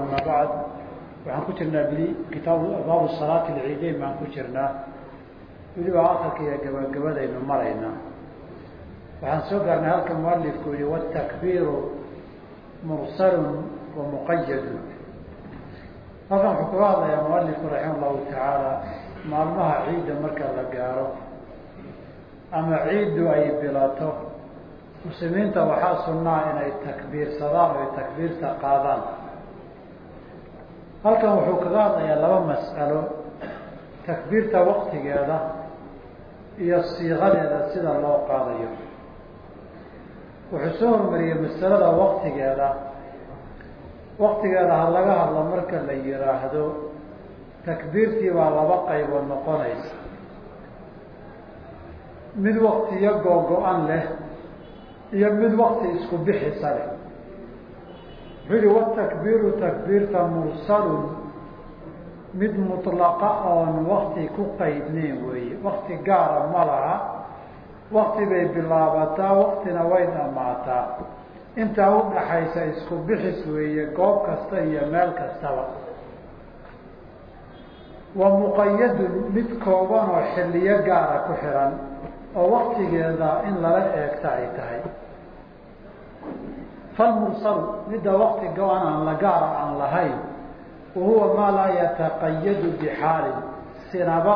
ama bad waxaan ku jirnaa bili kitaab baabu salaati alciideyn baan ku jirnaa weliba akalka iyo gabagabadaynu maraynaa waxaan soo gaarnay halka mualifku yihi watakbiiru mursalun wa muqayadun halkan wuxuu kula hadlayaa mualifku raxima allahu tacaala maalmaha ciidda marka la gaaro ama ciiddu ay bilato muslimiinta waxaa sunnaa inay takbiirsadaan o ay takbiirta qaadaan. Halkan wuxuu kaga hadlayaa laba mas'alo. Takbiirta waktigeeda iyo siiqadeeda sida loo qaadayo. Wuxuu soo hormariyey masalada waktigeeda waktigeeda ha laga hadlo marka la yidhaahdo takbiirtii baa laba qaybood noqonaysa. Mid waktiyo googo-an leh iyo mid wakti isku bixisa leh wuxuu yihi watakbiiru takbiirta mursalun mid mutlaqa oon wakti ku qaydneyn weeye wakti gaara ma laha. Wakti bay bilaabataa waktina way dhammaataa intaa u dhaxaysa isku bixis weeye goob kasta iyo meel kastaba. Wa muqayadun mid kooban oo xilliyo gaara ku xihan oo waktigeeda in lala eegta ay tahay falmursalu midda wakti go-an aan la gaara aan lahayn wahuwa maa laa yataqayadu bixaalin sinaba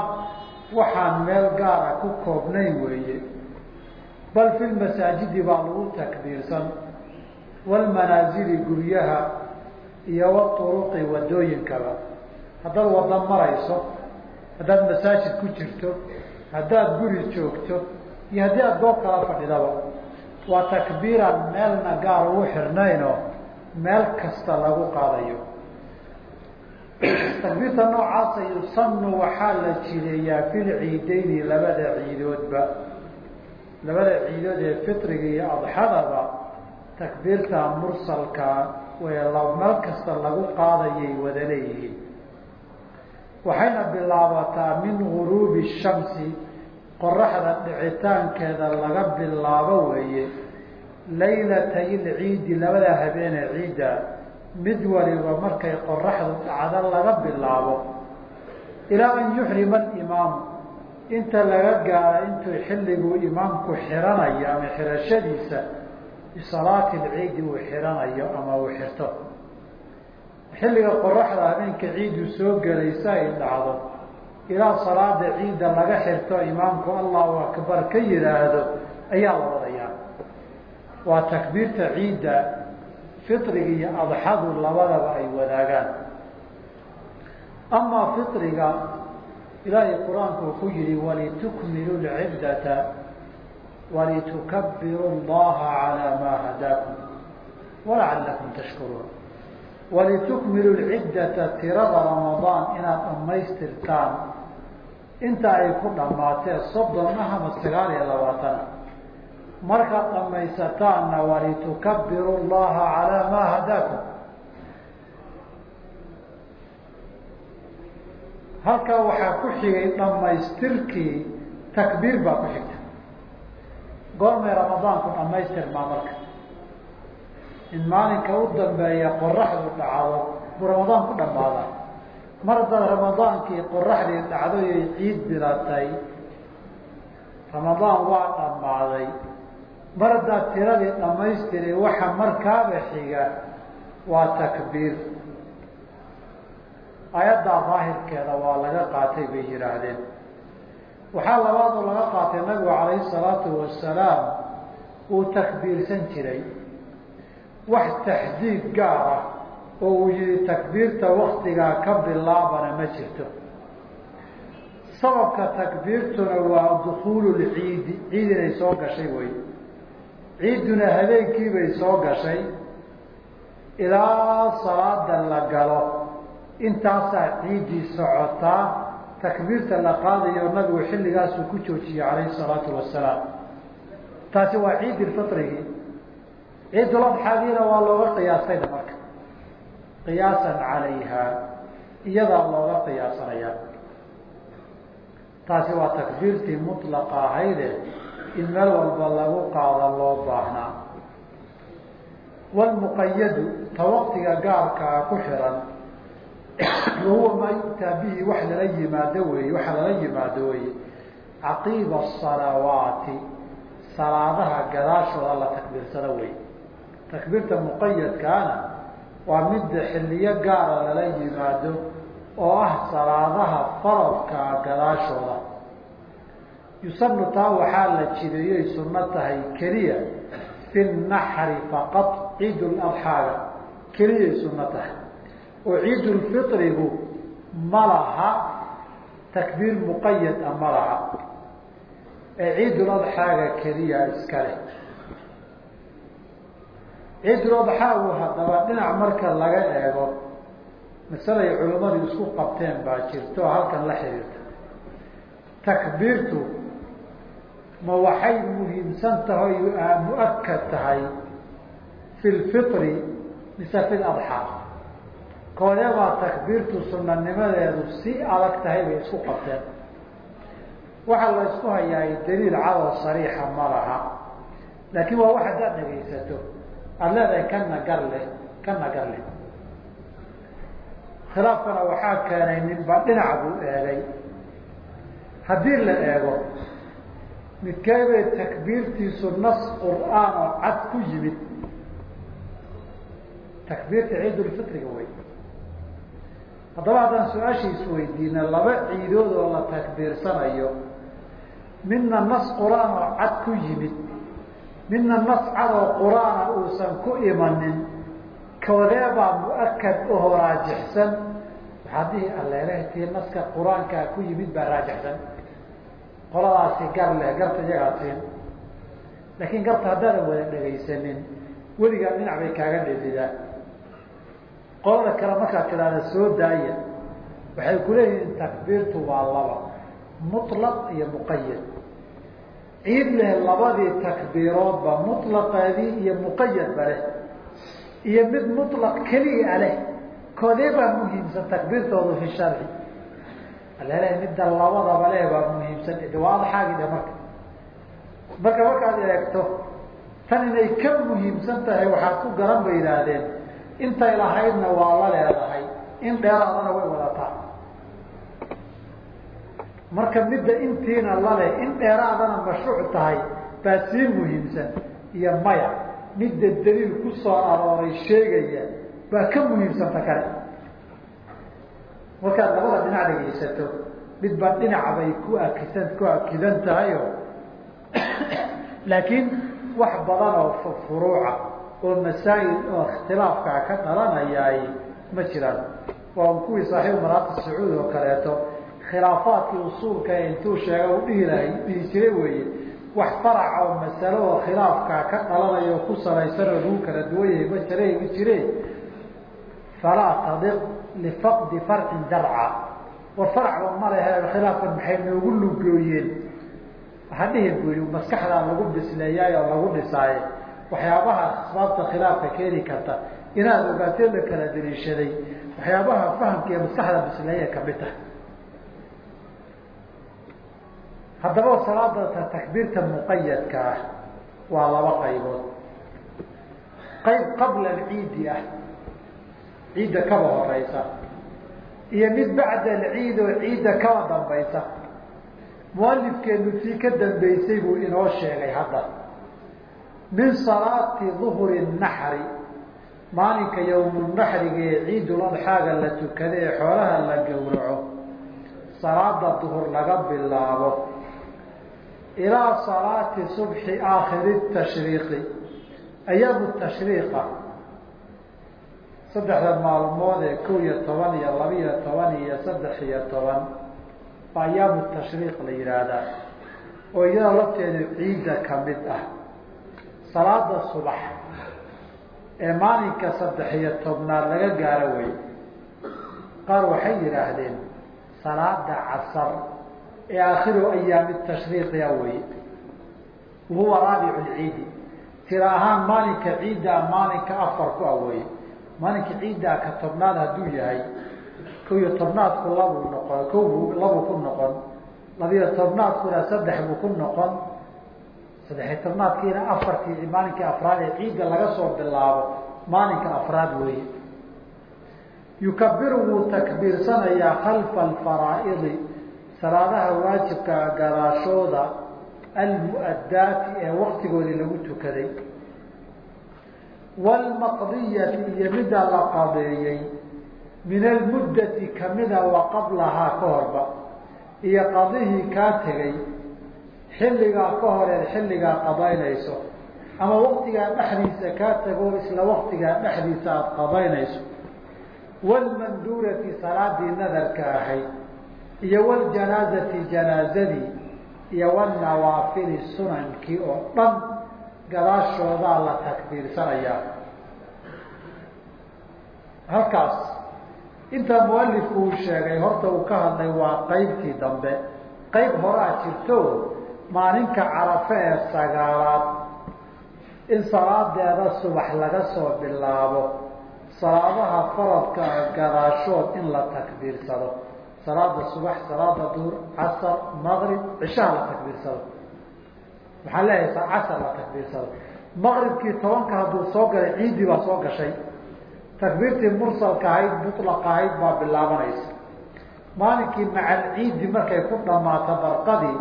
waxaan meel gaara ku koobnayn weeye bal fi lmasaajidi baa lagu takbiirsan walmanaazili guryaha iyo waturuqi wadooyinkaba haddaad wada marayso haddaad masaajid ku jirto haddaad guri joogto iyo haddii aada goob kala fadhidaba waa takbiiraan meelna gaar ugu xirnaynoo meel kasta lagu qaadayo. Takbiirta noocaasa yusanu waxaa la jideeyaa fil ciideyni labada ciidoodba. Labada ciidood ee fitriga iyo adxadaba takbiirta mursalka meel kasta lagu qaadayay wada leeyihiin. Waxayna bilaabataa min guruubi shamsi qoraxda dhicitaankeeda laga bilaabo weeye laylatay lciidi labada habeenee ciidda mid waliba markay qoraxdu dhacdo laga bilaabo. Ilaa an yuxrima alimaamu inta laga gaaro intuu xilliguu imaamku xiranayo ama xirashadiisa bisalaati lciidi uu xiranayo ama uu xirto. Xilliga qoraxda habeenka ciiddu soo gelaysa ay dhacdo ilaa salaada ciidda laga xirto imaamku allahu akbar ka yihaahdo ayaa la wadayaa waa takbiirta ciidda fitriga iyo adxadu labadaba ay wadaagaan. Amaa fitriga ilaahay qur'aanku ku yihi walitukmilu lciddata walitukabiru llaha calaa maa hadaakum walacalakum tashkuruun. Walitukmilu lciddata tirada ramadaan inaad dhammaystirtaan inta ay ku dhammaatee soddon ah ama sagaal iyo labaatana markaad dhammaysataanna walitukabiru llaha calaa maa hadaakum. Halkaa waxaa ku xigay dhammaystirkii takbiir baa ku xigta. Goormay ramadaanku dhammaystirmaa marka. In maalinka u dambeeya qoraxdu dhacdo buu ramadaan ku dhammaadaa mar haddaad ramadaankii qoraxdii dhacdo ay ciid bilatay ramadaan waa dhammaaday. Mar haddaad tiradii dhammaystiri waxa markaaba xiga waa takbiir. Ayaddaa daahirkeeda waa laga qaatay bay yidhaahdeen. Waxaa labaadoo laga qaatay nabigu calayhi salaatu wasalaam uu takbiirsan jiray. Wax taxdiid gaar ah oo uu yihi takbiirta waktigaa ka bilaabana ma jirto. Sababka takbiirtuna waa dukuulu lciidi ciid inay soo gashay wey. Ciidduna habeenkiibay soo gashay ilaa salaada la galo. Intaasaa ciiddii socotaa takbiirta la qaadayo nabigu xilligaasuu ku joojiyey calayhi salaatu wasalaam taasi waa ciidi fitrigii ciiduladxaadiina waa looga qiyaasayna marka qiyaasan calayha iyadaa looga qiyaasanayaa. Taasi waa takbiirtii mutlaqa ahayde in meel walba lagu qaado loo baahnaa. Wlmuqayadu ta waqtiga gaarkaa ku xiran wahuwa maa yu'taa bihi wax lala yimaado weeye waxa lala yimaado weeye. Caqiiba asalawaati salaadaha gadaashooda la takbiirsado wey takbiirta muqayadkaana waa midda xilliyo gaara lala yimaado oo ah salaadaha faradkaa gadaashooda. Yusanu taa waxaa la jideeyay sunno tahay keliya fi naxri faqad ciid ladxaaga keliyay sunno tahay. Oo ciidulfitrigu ma laha takbiir muqayad a ma laha. Ee ciiduladxaaga keliya iska leh ciiduladxaagu haddaba dhinac marka laga eego masalay culimmadu isku qabteen baa jirta oo halkan la xiriirta. Takbiirtu ma waxay muhiimsan tahay mu'akad tahay fi lfitri mise fi ladxaa koodee baa takbiirtu sunanimadeedu si adag tahay bay isku qabteen. Waxaa la isku hayaa daliil cadow sariixa ma laha laakiin waa wax haddaad dhegaysato aada leedahay kana gar leh. Kana khilaafkana waxaa keenay ninba dhinac buu eegay. Haddii la eego midkeebay takbiirtiisu nas qur'aan oo cad ku yimid? Takbiirta ciidulfitriga wey haddaba haddaan su'aasha isweydiina laba ciidood oo la takbiirsanayo midna nas qur'aan oo cad ku yimid midna nas cad oo qur'aana uusan ku imanin koodeebaa mu'akad ahoo raajixsan waxaad dhihi alleelehtii naska qur'aankaa ku yimid baa raajixsan. Qoladaasi gar leh garta iyagaa siin. Laakiin garta haddaadan wada dhegaysanin weligaa dhinac bay kaaga dhedidaa qolada kale markaad tidhaahda soo daaya waxay kuleeyihiin takbiirtu waa laba mutlaq iyo muqayad ciid leh labadii takbiiroodba mutlaqeedii iyo muqayadba leh iyo mid mutlaq keliya leh. Koodee baa muhiimsan takbiirtoodu fi sharci? Alele midda labadaba leh baa muhiimsan dhe marka. Marka markaad eegto tan inay ka muhiimsan tahay waxaad ku garan ba yidhaahdeen intay lahaydna waa la leedahay in dheeraadana way wadataa marka midda intiina laleh in dheeraadana mashruuc tahay baa sii muhiimsan. Iyo maya midda daliil ku soo arooray sheegaya baa ka muhiimsanta kale. Markaad labada dhinac dhegaysato midba dhinaca bay ku akisan ku akidan tahayo. Laakiin wax badan oo furuuca oo masaa'il oo ikhtilaafkaa ka dhalanayaay ma jiraan. Waa kuwii saaxiibu maraaqi sacuud oo kaleeto khilaafaadkii usuulka intuu sheega u dhihi lahay dhihi jiray weeye wax faraca oo masalo oo khilaafkaa ka dhalanaya oo ku salaysan oo lagu kala duwan yahay ma jareegi jire falaa tadiq lifaqdi farcin darca. War faracba ma lehe khilaafkan maxay noogu lugooyeen? Waxaa dhihi buyi maskaxdaa lagu bisleeyaay oo lagu dhisaaye waxyaabaha asbaabta khilaafka keeni karta. Inaad ogaatee la kala daliishaday waxyaabaha fahamka iyo maskaxda bisleeya ka mid tahay haddaba salaada takbiirta muqayadka ah waa laba qaybood. Qayb qabla alciidi ah ciidda kaba horeysa iyo mid bacda alciid oo ciidda kaba dambaysa. Mualifkeenu tii ka dambeysay buu inoo sheegay hadda. Min salaati duhuri naxri maalinka yowmunaxriga ee ciiduladxaaga la tukada ee xoolaha la gowraco salaada duhur laga bilaabo ilaa salaati subxi aakhiri tashriiqi ayaamu tashriiqa saddexda maalmood ee kow iyo toban iyo laba-iyo toban iyo saddex iyo toban baa ayaamu tashriiq la yidhaahdaa oo iyada lafteedu ciidda ka mid ah salaada subax ee maalinka saddex iyo tobnaad laga gaaro wey qaar waxay yidhaahdeen salaada casar ee aakhiru ayaami tashriiqiya wey wahuwa raabicu lciidi tira ahaan maalinka ciiddaa maalinka afar ku awey maalinka ciiddaa ka tobnaad hadduu yahay iyo tobnaadku labuu noqon kow labuu ku noqon labiyo tobnaadkuna saddex buu ku noqon. Saddexiy tobnaadkiina afartii maalinkii afraad ee ciidda laga soo bilaabo maalinka afraad weeye. Yukabiru wuu takbiirsanayaa khalfa alfaraa'idi salaadaha waajibka gadaashooda almu'addaati ee waktigoodii lagu tukaday. Waalmaqdiyati iyo midda la qadeeyey. Min almuddati kamida wa qablahaa ka horba. Iyo qadihii kaa tegay xilligaa ka horeed xilligaa qadaynayso. Ama waktigaa dhexdiisa kaa tago isla waktigaa dhexdiisa aada qadaynayso. Waalmanduurati salaadii nadarka ahayd iyo waljanaazati janaazadii iyo wanawaafili sunankii oo dhan gadaashoodaa la takbiirsanayaa. Halkaas intaa mualifku uu sheegay horta uu ka hadlay waa qaybtii dambe. Qayb horaa jirto maalinka carafe ee sagaalaad in salaadeeda subax laga soo bilaabo salaadaha faradka gadaashood in la takbiirsado salaada subax salaada duur casar maqrib cishaha la takbiirsado. Waxaan leeyahay casar la takbiirsado. Maqribkii tobanka hadduu soo galay ciiddii baa soo gashay. Takbiirtii mursalka ahayd mutlaqa ahayd baa bilaabanaysa. Maalinkii macal ciiddi markay ku dhamaato barqadii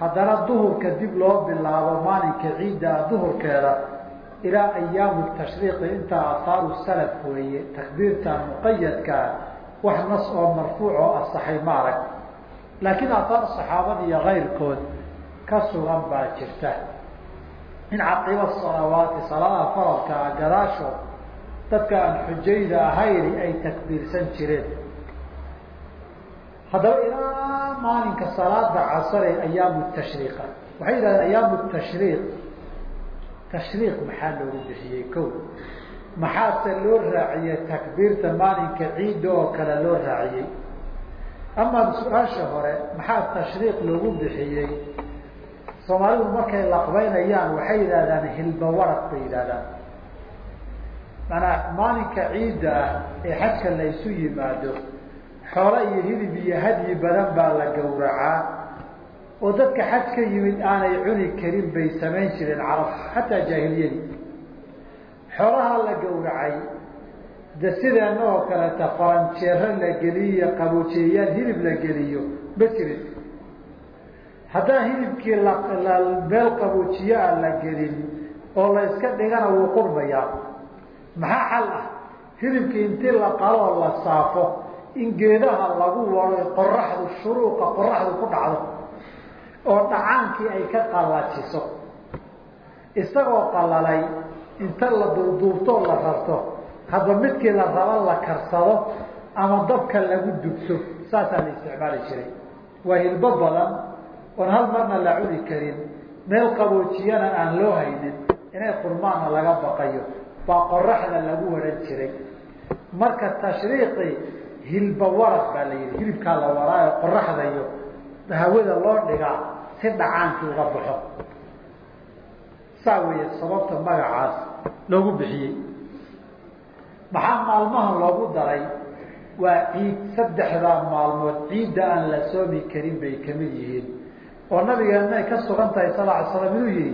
haddana duhurka dib loo bilaabo maalinka ciidda duhurkeeda ilaa ayaamu tashriiqi intaa aahaaru salaf weeye takbiirta muqayadkaa wax nas oo marfuuc oo asaxay ma arag laakiin aathaar saxaabada iyo kayrkood ka sugan baa jirta. In caqiba salawaati salaadaha faradkaa gadaashood dadka aan xujayda ahayni ay takbiirsan jireen. Haddaba ilaa maalinka salaada casare ayaamu tashriiqa. Waxay yidhahdeen ayaamu tashriiq. Tashriiq maxaa loogu bixiyey ko maxaase loo raaciyey takbiirta maalinka ciidda oo kale loo raaciyey? Ama su'aasha hore maxaa tashriiq loogu bixiyey? Soomaalidu markay laqbaynayaan waxay yidhahdaan hilbawaraq bay yidhahdaan maanaa maalinka ciidda ah ee xajka la ysu yimaado xoolo iyo hilib iyo hadyi badan baa la gowracaa. Oo dadka xaj ka yimid aanay cuni karin bay samayn jireen carab xataa jaahiliyadii xoolaha la gowracay de sideena oo kaleeta faranjeero la geliyo qaboojeeyaan hilib la geliyo ma jirin haddaan hilibkii meel qaboojiye aan la gelin oo la iska dhigana wuu qurmayaa maxaa xal ah? Hilibkii intii la qaloo la saafo. In geedaha lagu waro qoraxdu shuruuqa qoraxdu ku dhacdo oo dhacaankii ay ka qallajiso isagoo qallalay inta la duubduubtoo la rarto hadba midkii la raba la karsado ama dabka lagu dugto saasaa la isticmaali jiray. Waa hilbo badan oon hal marna la cuni karin. Meel qaboojiyana aan loo haynin. Inay qurmaanna laga baqayo. Baa qoraxda lagu waran jiray. Marka tashriiqi hilba waraq baa la yidhi. Hilibkaa la waraayo qoraxda iyo hawada loo dhigaa si dhacaankii uga baxo. Saa weeye sababta magacaas loogu bixiyey. Maxaa maalmaha loogu daray? Waa ciid saddexdaa maalmood ciidda aan la soomi karin bay ka mid yihiin. Oo nabigeena ay ka sugan tahay sal ly slam inuu yihi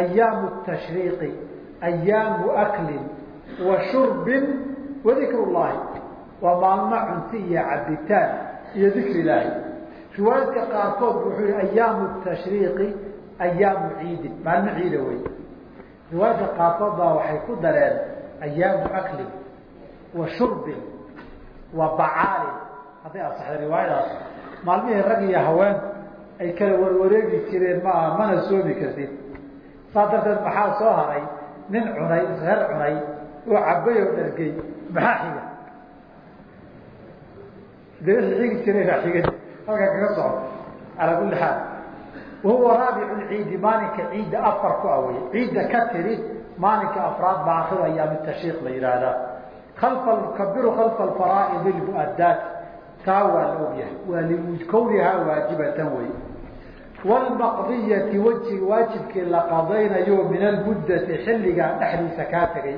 ayaamu tashriiqi ayaamu aklin wa shurbin wa dikr llahi waa maalmo cunti iyo cabitaan iyo dikr ilaahi. Riwaayadka qaarkood wuxuu yihi ayaamu tashriiqi ayaamu ciidin. Maalmo ciida wey riwaayadka qaarkood baa waxay ku dareen ayaamu aklin wa shurbin wa bacaalin. Hadday asaxday riwaayadaas maalmihii rag iyo haween ay kala warwareegi jireen ma aha mana soomi kartid. Saas darteed maxaa soo haray? Nin cunay reer cunay oo cabay oo dhargey maxaa xiga de wixii xigi jiray xiga halkaa kaga soco calaa kulli xaal wahuwa raabicu ciidi maalinka ciidda afar ku awey ciidda ka tiri maalinka afraad baa ayaami tashiiq la yidhaahdaa kabiru khalfa alfaraa'id lmu'addaat taa waa la ogyahay waa likawnihaa waajibatan wey wlmaqdiyati weji waajibkii la qadaynayo min almuddati xilligaa dhexdiisa kaa tegay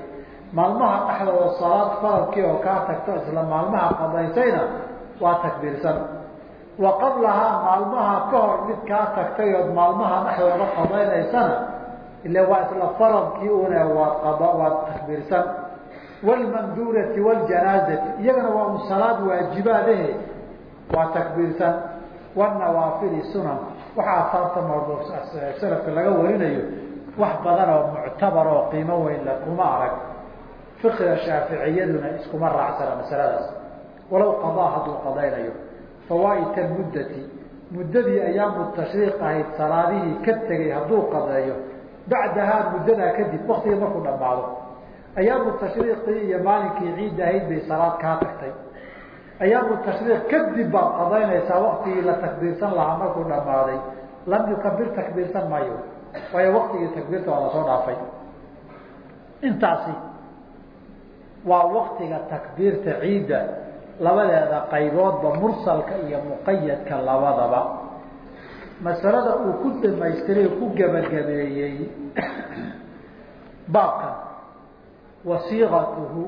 maalmaha dhexdooda salaad faradkii oo kaa tagto isla maalmaha qadaysayna waa takbiirsan wa qablahaa maalmaha ka hor mid kaa tagtay ood maalmaha dhexdooda qadaynaysana ila waa isla faradkii una waad waad takbiirsan. Wlmanduurati wljanaazati iyagana waa un salaad waajibaadahe waa takbiirsan. Wanawaafili sunan. Waxaa asaarta salafka laga warinayo wax badan oo muctabar oo qiimo weyn la kuma arag. Fiqiga shaaficiyaduna iskuma raacsana masaladaas walow qadaa hadduu qadaynayo fawaaita muddati muddadii ayaamu tashriiq ahayd salaadihii ka tegay hadduu qadeeyo. Bacdahaa muddadaa kadib waktigii markuu dhammaado ayaamu tashriiqii iyo maalinkii ciid ahayd bay salaad kaa tagtay. Ayaamu tashriiq kadib baad qadaynaysaa waktigii la takbiirsan lahaa markuu dhammaaday. Lam yukabir takbiirsan maayo waayo waktigii takbiirta waa la soo dhaafay. Intaasi waa waktiga takbiirta ciidda labadeeda qayboodba mursalka iyo muqayadka labadaba. Masalada uu ku dhamaystiray ku gebagabeeyey baabkan wasiiqatuhu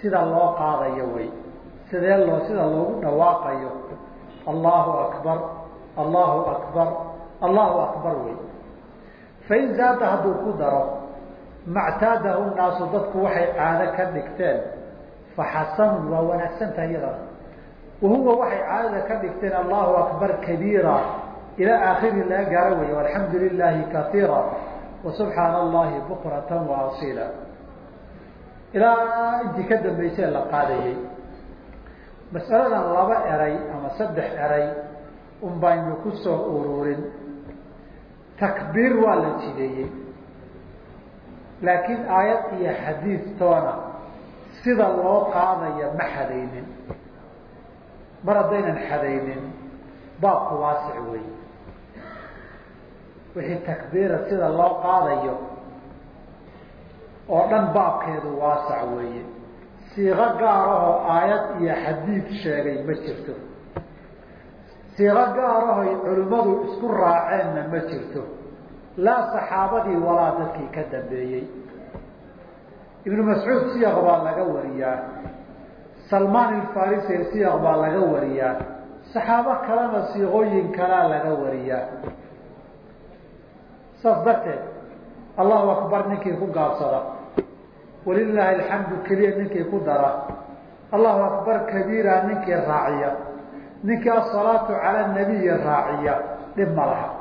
sida loo qaadayo wey. Sidee loo sida loogu dhawaaqayo? Allahu akbar allahu akbar allahu akbar wey. Fain zaada hadduu ku daro mactaadahu naasu dadku waxay caado ka dhigteen faxasanun waa wanaagsan tahay iyadana wahuwa waxay caadada ka dhigteen allahu akbar kabiira ilaa aakhiri laga gaaro wey alxamdu lilaahi kaiira wasubxaana allahi bukratan waasila ilaa intii ka dambaysee la qaadayey masaladan laba eray ama saddex eray un ku soo ururin takbiir waa la jideeyey laakiin aayad iyo xadiid toona sida loo qaadaya ma xadaynin. Mar haddaynan xadaynin baabku waasic wey wixii takbiira sida loo qaadayo oo dhan baabkeedu waasac weeye siiqo gaarahoo aayad iyo xadiid sheegay ma jirto. Siiqo gaarahoy culimmadu isku raaceenna ma jirto. Laa saxaabadii walaa dadkii ka dambeeyey ibnu mascuud siyaq baa laga wariyaa. Salmaan ilfarisi siyaq baa laga wariyaa. Saxaabo kalena siiqooyin kalaa laga wariyaa. Saas darteed allahu akbar ninkii ku gaabsada. Walilaahi alxamdu keliya ninkii ku dara. Allahu akbar kabiira ninkii raaciya. Ninkii asalaatu cala nabiyi raaciya. Dhib ma laha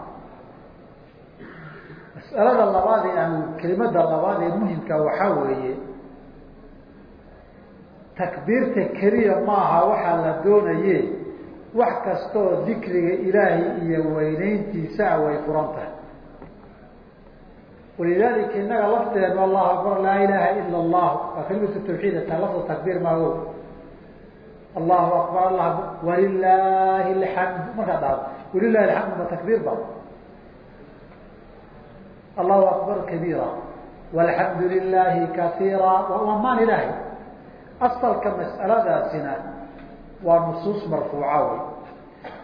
mas'alada labaad ee aan kelimada labaad ee muhimka waxaa weeye takbiirta keliya maaha waxaa la doonaye wax kastaoo dikriga ilaahay iyo weyneyntiisa a way furan tahay. Walidalika inaga lafteenu allahu akbar laa ilaha ila allah waa kelimatu tawxiid ta lafda takbiir maago allahu akbar allah walilaahi alxamd markaa dhaado walilahi alxamdu ma takbiir ba allahu akbar kabiira. Walxamdu lilahi kaiira waa amaan ilaahay. Asalka mas'aladaasina waa nusuus marfuuca wey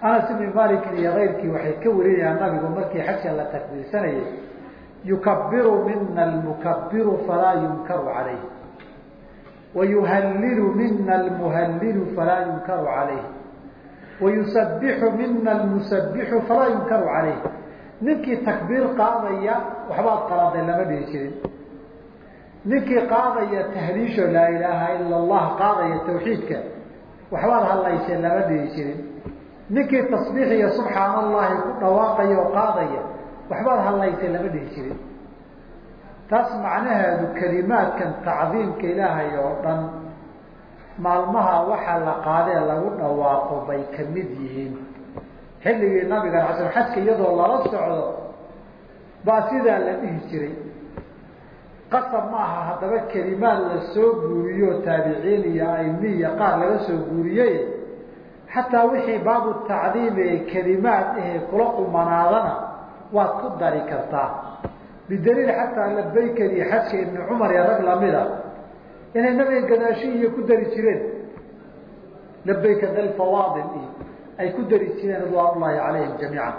anas ibni malikin iyo keyrkii waxay ka warinayaan nabigu markii xajka la takbiirsanayay yukabiru mina almukabiru falaa yunkaru calayh wayuhalilu mina almuhalilu falaa yunkaru calayh wayusabixu mina almusabixu falaa yunkaru calayh ninkii takbiir qaadaya waxbaad qaladay lama dhihi jirin. Ninkii qaadaya tahliisho laa ilaaha ila allah qaadaya tawxiidka waxbaad hadlaysee lama dhihi jirin. Ninkii tasbiix iyo subxaana allahi ku dhawaaqaya oo qaadaya waxbaad hadlaysee lama dhihi jirin. Taas macnaheedu kelimaadkan tacdiimka ilaahay oo dhan maalmaha waxa la qaadee lagu dhawaaqo bay ka mid yihiin xilligii nabiga xasan xajka iyadoo lala socdo baa sidaa la dhihi jiray. Qasab ma aha haddaba kelimaad la soo guuriyo taabiciin iyo aimiya qaar laga soo guuriyey. Xataa wixii baabu tacdiim ee kelimaad ahee kula qumanaadana waad ku dari kartaa. Bidaliil xataa labaykan iyo xajka ibni cumar iyo rag lamida inay nabiga gadaashi iyo ku dari jireen. Labayka dalfawaadil iyo ay ku dari jireen ridwaan ullaahi calayhim jamiican.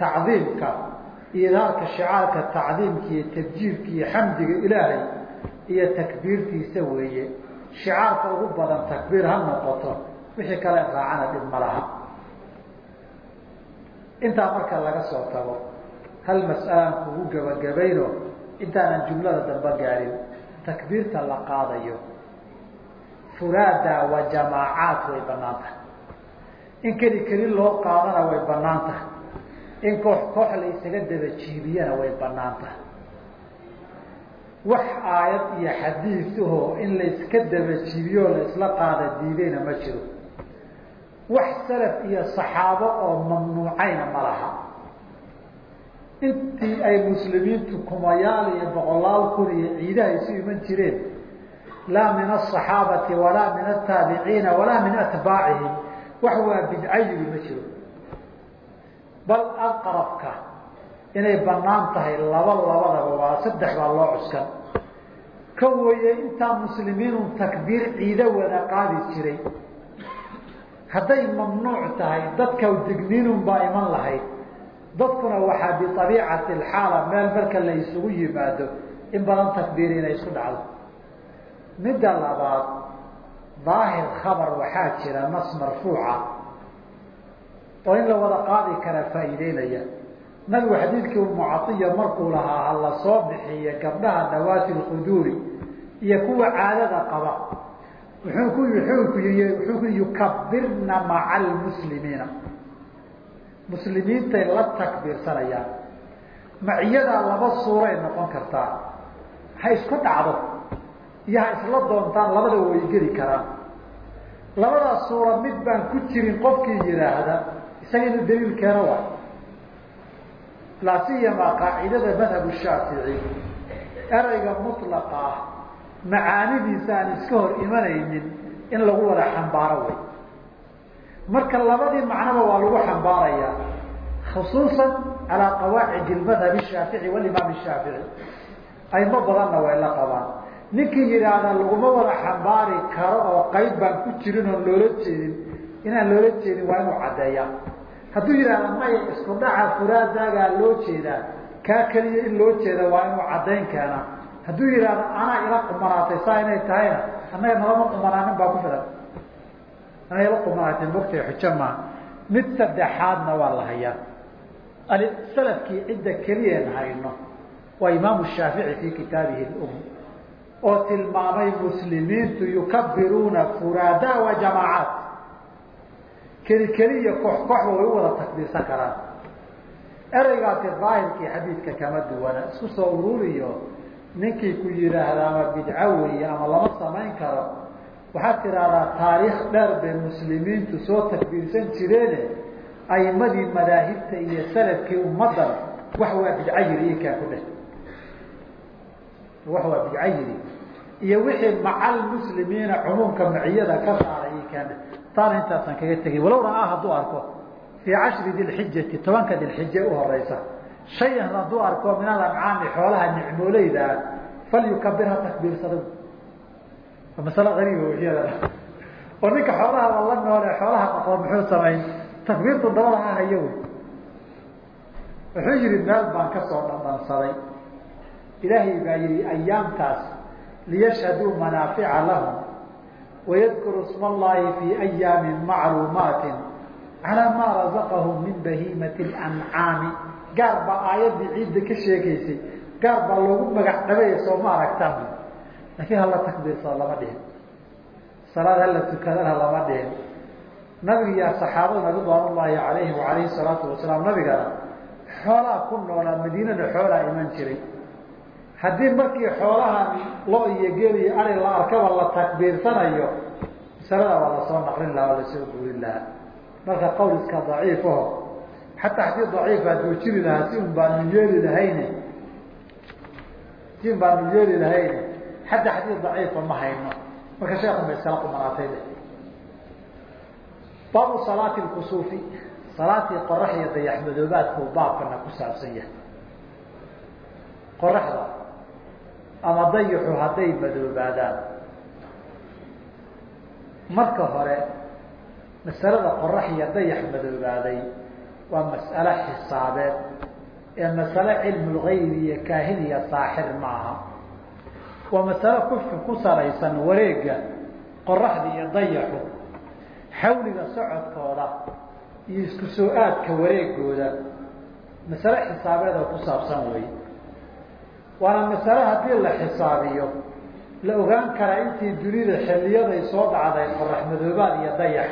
Tacdiimka idaarka shicaarka tacdiimka iyo tabjiirka iyo xamdiga ilaahay iyo takbiirtiisa weeye. Shicaarka ugu badan takbiir ha noqoto wixii kale raacana dhib ma laha. Intaa marka laga soo tago hal mas'alaan kugu gebagabayno intaanan jumlada dambe gaadhin takbiirta la qaadayo furaada wa jamaacaat way bannaan tahay in keli keli loo qaadana way bannaan tahay. In koox koox la isaga daba jiibiyana way bannaan tahay. Wax aayad iyo xadiid ahoo in la iska daba jiibiyo la isla qaada diidayna ma jiro. Wax salaf iyo saxaabo oo mamnuucayna ma laha. Intii ay muslimiintu kumayaal iyo boqolaal kun iyo ciidaha isu iman jireen laa min asaxaabati walaa min ataabiciina walaa min atbaacihim wax waa bidcayigi ma jiro. Bal aqrabka inay bannaan tahay laba labadaba waa saddex baa loo cuskan. Ka weeye intaa muslimiinun takbiir ciido wada qaadi jiray. Hadday mamnuuc tahay dadka digniinun baa iman lahayd. Dadkuna waxaa biabiicati alxaala meel marka la isugu yimaado in badan takbiir inay isku dhacdo. Midda labaad daahir khabar waxaa jira nas marfuuca oo in la wada qaadi kara faa'iideynaya. Nabigu xadiidkii umucaiya markuu lahaa ha la soo bixiyo gabdhaha dawaati lkhuduuri iyo kuwa caadada qaba. Wuxuu ku wuxuu ku yukabirna maca almuslimiina muslimiintay la takbiirsanayaan. Maciyadaa laba suuray noqon kartaa. Ha isku dhacdo iyo ha isla doontaan labadaba way geli karaan. Labadaas suura mid baan ku jirin qofkii yidhaahda isaga inuu daliil keeno waay laa siyamaa qaacidada madhab shaafici. Erayga mutlaqa ah macaanidiisa aan iska hor imanaynin in lagu wada xambaaro way. Marka labadii macnoba waa lagu xambaarayaa khusuusan calaa qawaacid madhab shaafici walimaam shaafici aymo badanna way la qabaan ninkii yidhaahda laguma wada xambaari karo oo qayb baan ku jirin oon loola jeedin. Inaan loola jeedin waa inuu caddeeya hadduu yidhahda maya isku dhaca furaadaagaa loo jeedaa. Kaa keliya in loo jeeda waa inuu caddayn keena. Hadduu yidhahda anaa ila qumanaatay saa inay tahayna? Annaga nalama qumanaanin baa ku filan. Anaa ila qumanaatay mogtay xujo maa mid saddexaadna waa la hayaa. Salafkii cidda keliyeen hayno waa imaamu shaafici fii kitaabihi lum oo tilmaamay muslimiintu yukabiruuna furaada wa jamaacaat keli keliya koox kooxba way u wada takbiirsan karaan. Ereygaasi daahirkii xadiidka kama duwana isku soo ururiyo ninkii ku yidhaahda ama bidco weeye ama lama samayn karo waxaad tidhaahdaa taariikh dheer bay muslimiintu soo takbiirsan jireene aimadii madaahibta iyo salafkii ummaddan wax waa bidco yiri ikaa ku dheh wax waa bidco yiri iyo wixii macal muslimiina cumuumka maciyada ka saaray ikaa dheh taana intaasaan kaga tegay walowna ah hadduu arko fii cashri dilxijati tobanka dilxije u horeysa shayan hadduu arko min alancaami xoolaha nicmooleyda ah falyukabir ha takbiirsado waa masalo ariiba wiyada oo ninka xoolaha la noole xoolaha dhaqo muxuu samayn? Takbiirtu dabada ha hayo wy wuxuu yihi meel baan ka soo dhandhansaday ilaahay baa yihi ayaamtaas liyashhaduu manaafica lahum wayadkuru sma allahi fii ayaami macluumaati calaa maa razaqahum min bahiimati lancaami gaar baa aayaddii ciidda ka sheegaysay gaar baa loogu magac dhabaya soo ma aragtaan laakiin hala takbiirsado lama dhihin salaad hala tukadana lama dhihin nabigiyaa saxaabaduna ridwaan ullaahi calayhim wacalayhi salaatu wasalaam nabigana xoolaa ku noolaa madiinada xoolaa iman jiray haddii markii xoolahan lo iyo geel iyo ari la arkaba la takbiirsanayo masalada waa la soo naqlin lahaa waa la soo guurin lahaa. Marka qawliska daciifaho xataa haddii daciif hadduu jiri lahaa si un baanu yeeli lahayne si un baanu yeeli lahayne xataa xadiis daciifa ma hayno. Marka sheekun bay iskala qumanaatay baabu salaati lkusuufi salaatii qorax iyo dayax madoobaadku baabkana ku saabsan yahay. Qoraxda ama dayaxu hadday madoobaadaan. Marka hore masalada qorax iyo dayax madoobaaday waa mas'alo xisaabeed ee masalo cilmulgayb iyo kaahin iyo saaxir maaha. Waa masalo kufka ku salaysan wareega qoraxda iyo dayaxu xawliga socodkooda iyo isku soo aadka wareegooda masale xisaabeed oo ku saabsan wey waana masale haddii la xisaabiyo la ogaan karaa intii dunida xiliyaday soo dhacday qorax madoobaad iyo dayax.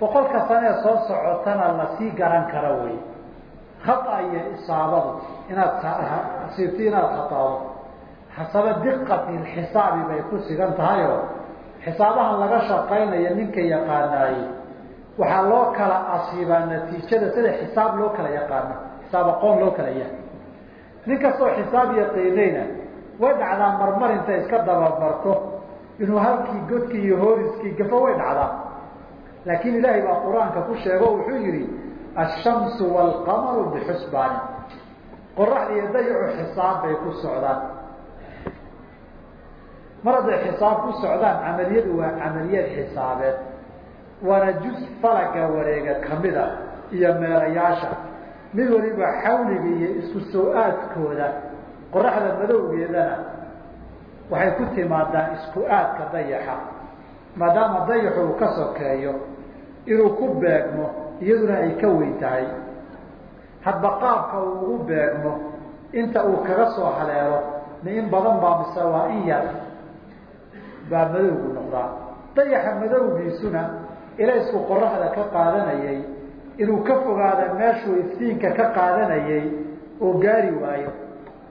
Boqolka sanee soo socotana la sii garan kara wey khata iyo isaabadu inaad siibto inaad khataado. Xasaba diqati xisaabi bay ku sigan tahay oo xisaabahan laga shaqaynaya ninka yaqaanaaye waxaa loo kala asiibaa natiijada sida xisaab loo kala yaqaano xisaab aqoon loo kala yahay nin kastoo xisaab yaqiinayna way dhacdaa marmar intay iska dabamarto inuu halkii godkii iyo hooriskii gafo way dhacdaa. Laakiin ilaahay baa qur'aanka ku sheego wuxuu yihi ashamsu waalqamaru bixusbaani. Qoraxda iyo dayacu xisaab bay ku socdaan mar hadday xisaab ku socdaan camaliyadu waa camaliyad xisaabeed. Waana juz falaga wareega kamida iyo meelayaasha mid waliba xawliga iyo isku soo-aadkooda qoraxda madowgeedana waxay ku timaadaa isku aadka dayaxa. Maadaama dayaxu uu ka sokeeyo inuu ku beegmo iyaduna ay ka weyn tahay. Hadba qaabka uu ugu beegmo inta uu kaga soo haleelo ma in badan baa mise waa in yar baa madowgu noqdaa. Dayaxa madowgiisuna ilaysku qoraxda ka qaadanayay inuu ka fogaada meeshuu iftiinka ka qaadanayay oo gaari waayo.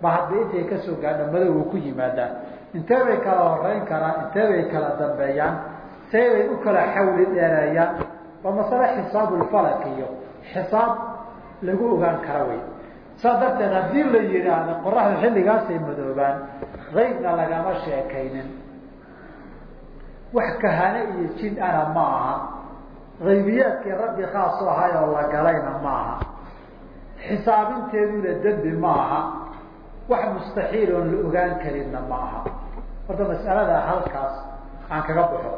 Ba hadda intay ka soo gaadha madowgu ku yimaadaan intee bay kala horeyn karaan intee bay kala dambeeyaan see bay u kala xawli dheereeyaan waa masale xisaabulfalak iyo xisaab lagu ogaan kara wey. Saa darteed haddii la yidhaahdo qoraxda xilligaasay madoobaan qaybna lagama sheekaynin. Wax kahane iyo jin ana ma aha qaybiyaadkii rabbi khaas u ahay oo la galayna ma aha xisaabinteeduna dembi ma aha wax mustaxiil oon la ogaan karinna ma aha horta mas'alada halkaas aan kaga baxo.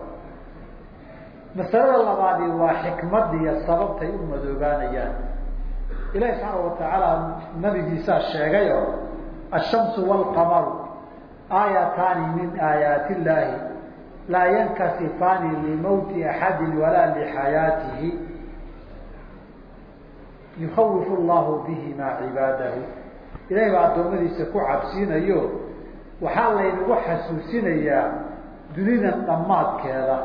Masalada labaadi waa xikmadiiyo sababtay u madoobaanayaan. Ilahi subxaana watacaala nabigiisaa sheegayo ashamsu waalqamaru aayataani min aayaati illaahi laa yankasifaani limawti axadi walaa lixayaatihi. Yukawifu llahu bihimaa cibaadahu. Ilahay baa addoommadiisa ku cabsiinayo. Waxaa laynagu xasuusinayaa dunidan dhammaadkeeda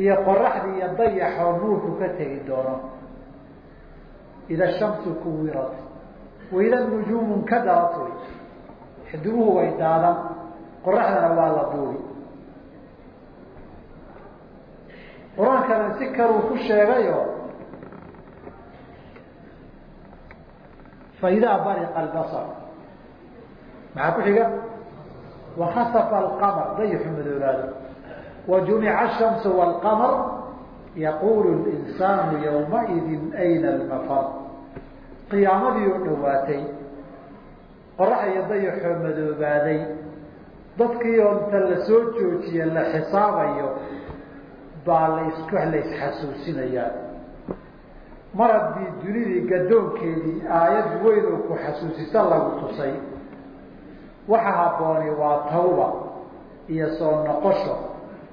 iyo qoraxda iyo dayaxoo nuurku ka tegi doono. Ida shamsu kuwirat. Waida nujuumu nkadarat way xidibuhu way daadan qoraxdana waa la duubi qur'aankana si kaluu ku sheegayo faidaa bariqa albasar maxaa ku xiga? Wakhasafa alqamar dayaxu madoobaado wajumica ashamsu waalqamar yaqulu linsaanu yawmaidin ayna almafar. Qiyaamadii oo dhawaatay qorax iyo dayaxoo madoobaaday. Dadkii oo inta la soo la xisaabayo baa las la isxasuusinayaa mar haddii dunidii gadoonkeedii aayad weyn oo ku xasuusisa lagu tusay waxa habbooni waa tawba iyo soo noqosho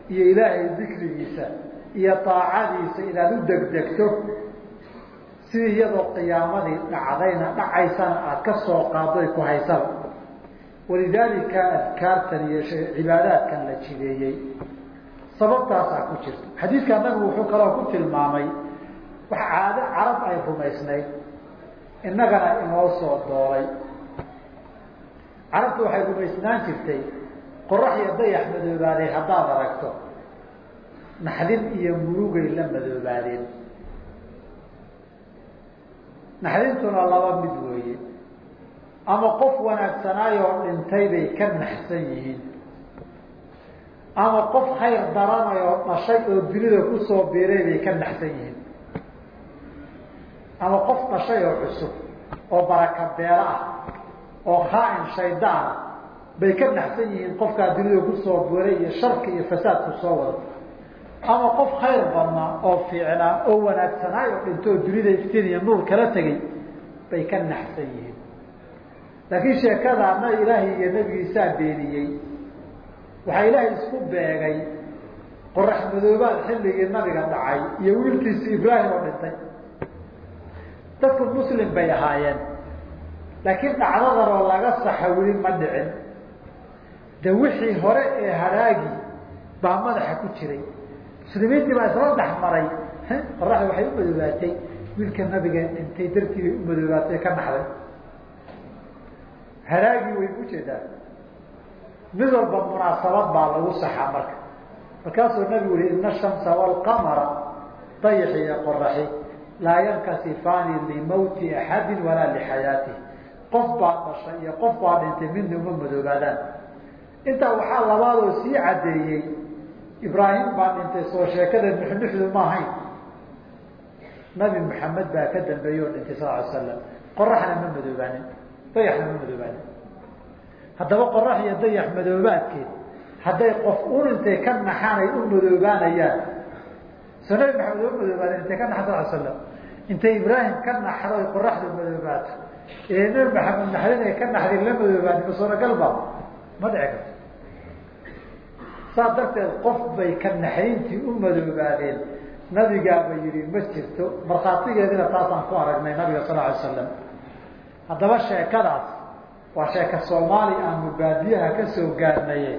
iyo ilaahay dikrigiisa iyo daacadiisa inaad u degdegto. Sidii iyadoo qiyaamadii dhacdayna dhacaysana aada ka soo qaaddoy ku haysaba walidaalika adkaartan iyo cibaadaadkan la jideeyey sababtaasaa ku jirta. Xadiidka nabigu wuxuu kaloo ku tilmaamay wax caado carab ay rumaysnayd innagana inoo soo doolay. Carabtu waxay rumaysnaan jirtay qorax iyo dayax madoobaaday haddaad aragto. Naxdin iyo murugay la madoobaadeen. Naxdintuna laba mid weeye. Ama qof wanaagsanaayoo dhintay bay ka naxsan yihiin ama qof khayr daranayoo dhashay oo dunida ku soo biiray bay ka naxsan yihiin. Ama qof dhashay oo cusub oo baraka beelo ah oo khaa-in shaydaan ah bay ka naxsan yihiin qofkaa dunida ku soo biiray iyo sharka iyo fasaadku soo wada ama qof khayr badnaa oo fiicnaa oo wanaagsanaay oo dhintoo dunida iftiin iyo nuur kala tegay bay ka naxsan yihiin. Laakiin sheekadaana ilaahay iyo nebigiisaa beeniyey waxaa ilaahay isku beegay qorax madoobaad xilligii nabiga dhacay iyo wiilkiisi ibraahim oo dhintay. Dadku muslim bay ahaayeen laakiin dhacdadan oo laga saxa weli ma dhicin. De wixii hore ee haraagi baa madaxa ku jiray. Muslimiintii baa isla dhex maray qoraxda waxay u madoobaatay wiilka nabigeen dhintay dartii bay u madoobaatay ka naxday. Haraagii way ku jeedaan mid walba munaasabad baa lagu saxaa marka. Markaasuu nabigu yihi ina shamsa waalqamara dayxi iyo qoraxi laa yankasifaani limawti axadin walaa lixayaatih qof baa dhashay iyo qof baa dhintay midna uma madoobaadaan intaa waxaa labaadoo sii caddeeyey ibraahim baa dhintay soo sheekada nuxnuxdu ma ahayn. Nabi maxamed baa ka dambeeyey oo dhintay sal ly slam qoraxna ma madoobaanin dayaxna ma madoobaanin haddaba qorax iyo dayax madoobaadkeed hadday qof un intay ka naxaanay u madoobaanayaan. Soo nabi maxamed uma madoobaadeen intay ka naxan sal slam intay ibraahim ka naxdo ay qoraxdu madoobaato ee nabi maxamed naxdin ay ka naxdin la madoobaanin ma suuragalba ma dhici karto. Saas darteed qof bay ka naxdintii u madoobaadeen. Nabigaaba yihi ma jirto. Markhaatigeedina taasaan ku aragnay nabiga sal alay slam haddaba sheekadaas waa sheeka soomaali aanu baadiyaha ka soo gaarnaye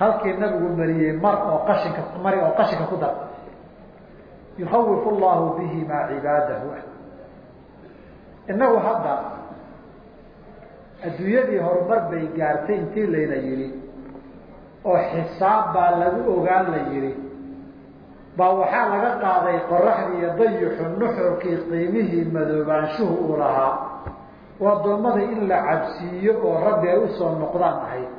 halkii nabigu mariyey mar oo qashinka mari oo qashinka ku dar. Yukawifu llahu bihi maa cibaadahu. Innagu hadda adduunyadii horumar bay gaartay intii layna yihi oo xisaab baa lagu ogaan la yihi baa waxaa laga qaaday qoraxdii iyo dayixu nuxurkii qiimihii madoobaanshuhu uu lahaa oo addoommada in la cabsiiyo oo rabbi ay u soo noqdaan ahayd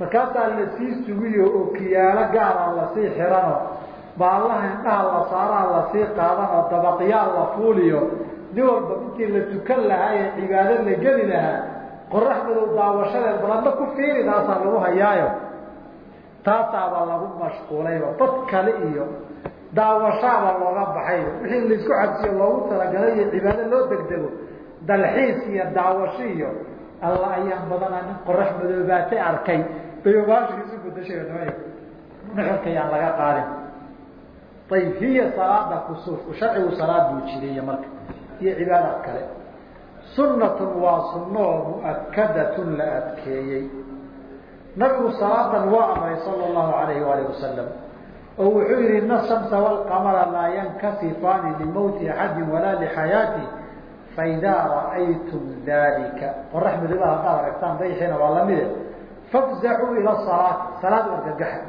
markaasaa la sii sugiyo oo kiyaalo gaara la sii xirano baallaha indhaha la saaraha la sii qaadan oo dabaqyaal la fuuliyo nin walba intii la tukan lahaa ee cibaado la geli lahaa qorax madow daawashadeed baladna ku fiiridaasaa lagu hayaayo. Taasaaba lagu mashquulayba dad kale iyo daawashaaba looga baxay wixii la isku cabsiyo loogu talagalay iyo cibaado loo degdego dalxiis iyo daawasho iyo alla ayaan badanaa nin qorax madoobaatay arkay. Bayobaashiisu gudashay nuxurka yaan laga qaadin ayib hiya salaada kusuufku sharcigu salaad buu marka iyo cibaadaad kale. Sunnatun waa sunno oo mu'akadatun la adkeeyey. Nabigu salaadan waa amray sala allahu alayhi waalihi wasalam oo wuxuu yihi ina shamsa waalqamara laa yankasifaani limowti axadin walaa lixayaati faidaa ra'aytum dalika qorax madoobaha haddaad aragtaan dayxiina waa lamide fafzacuu ila salaati salaad argagaxa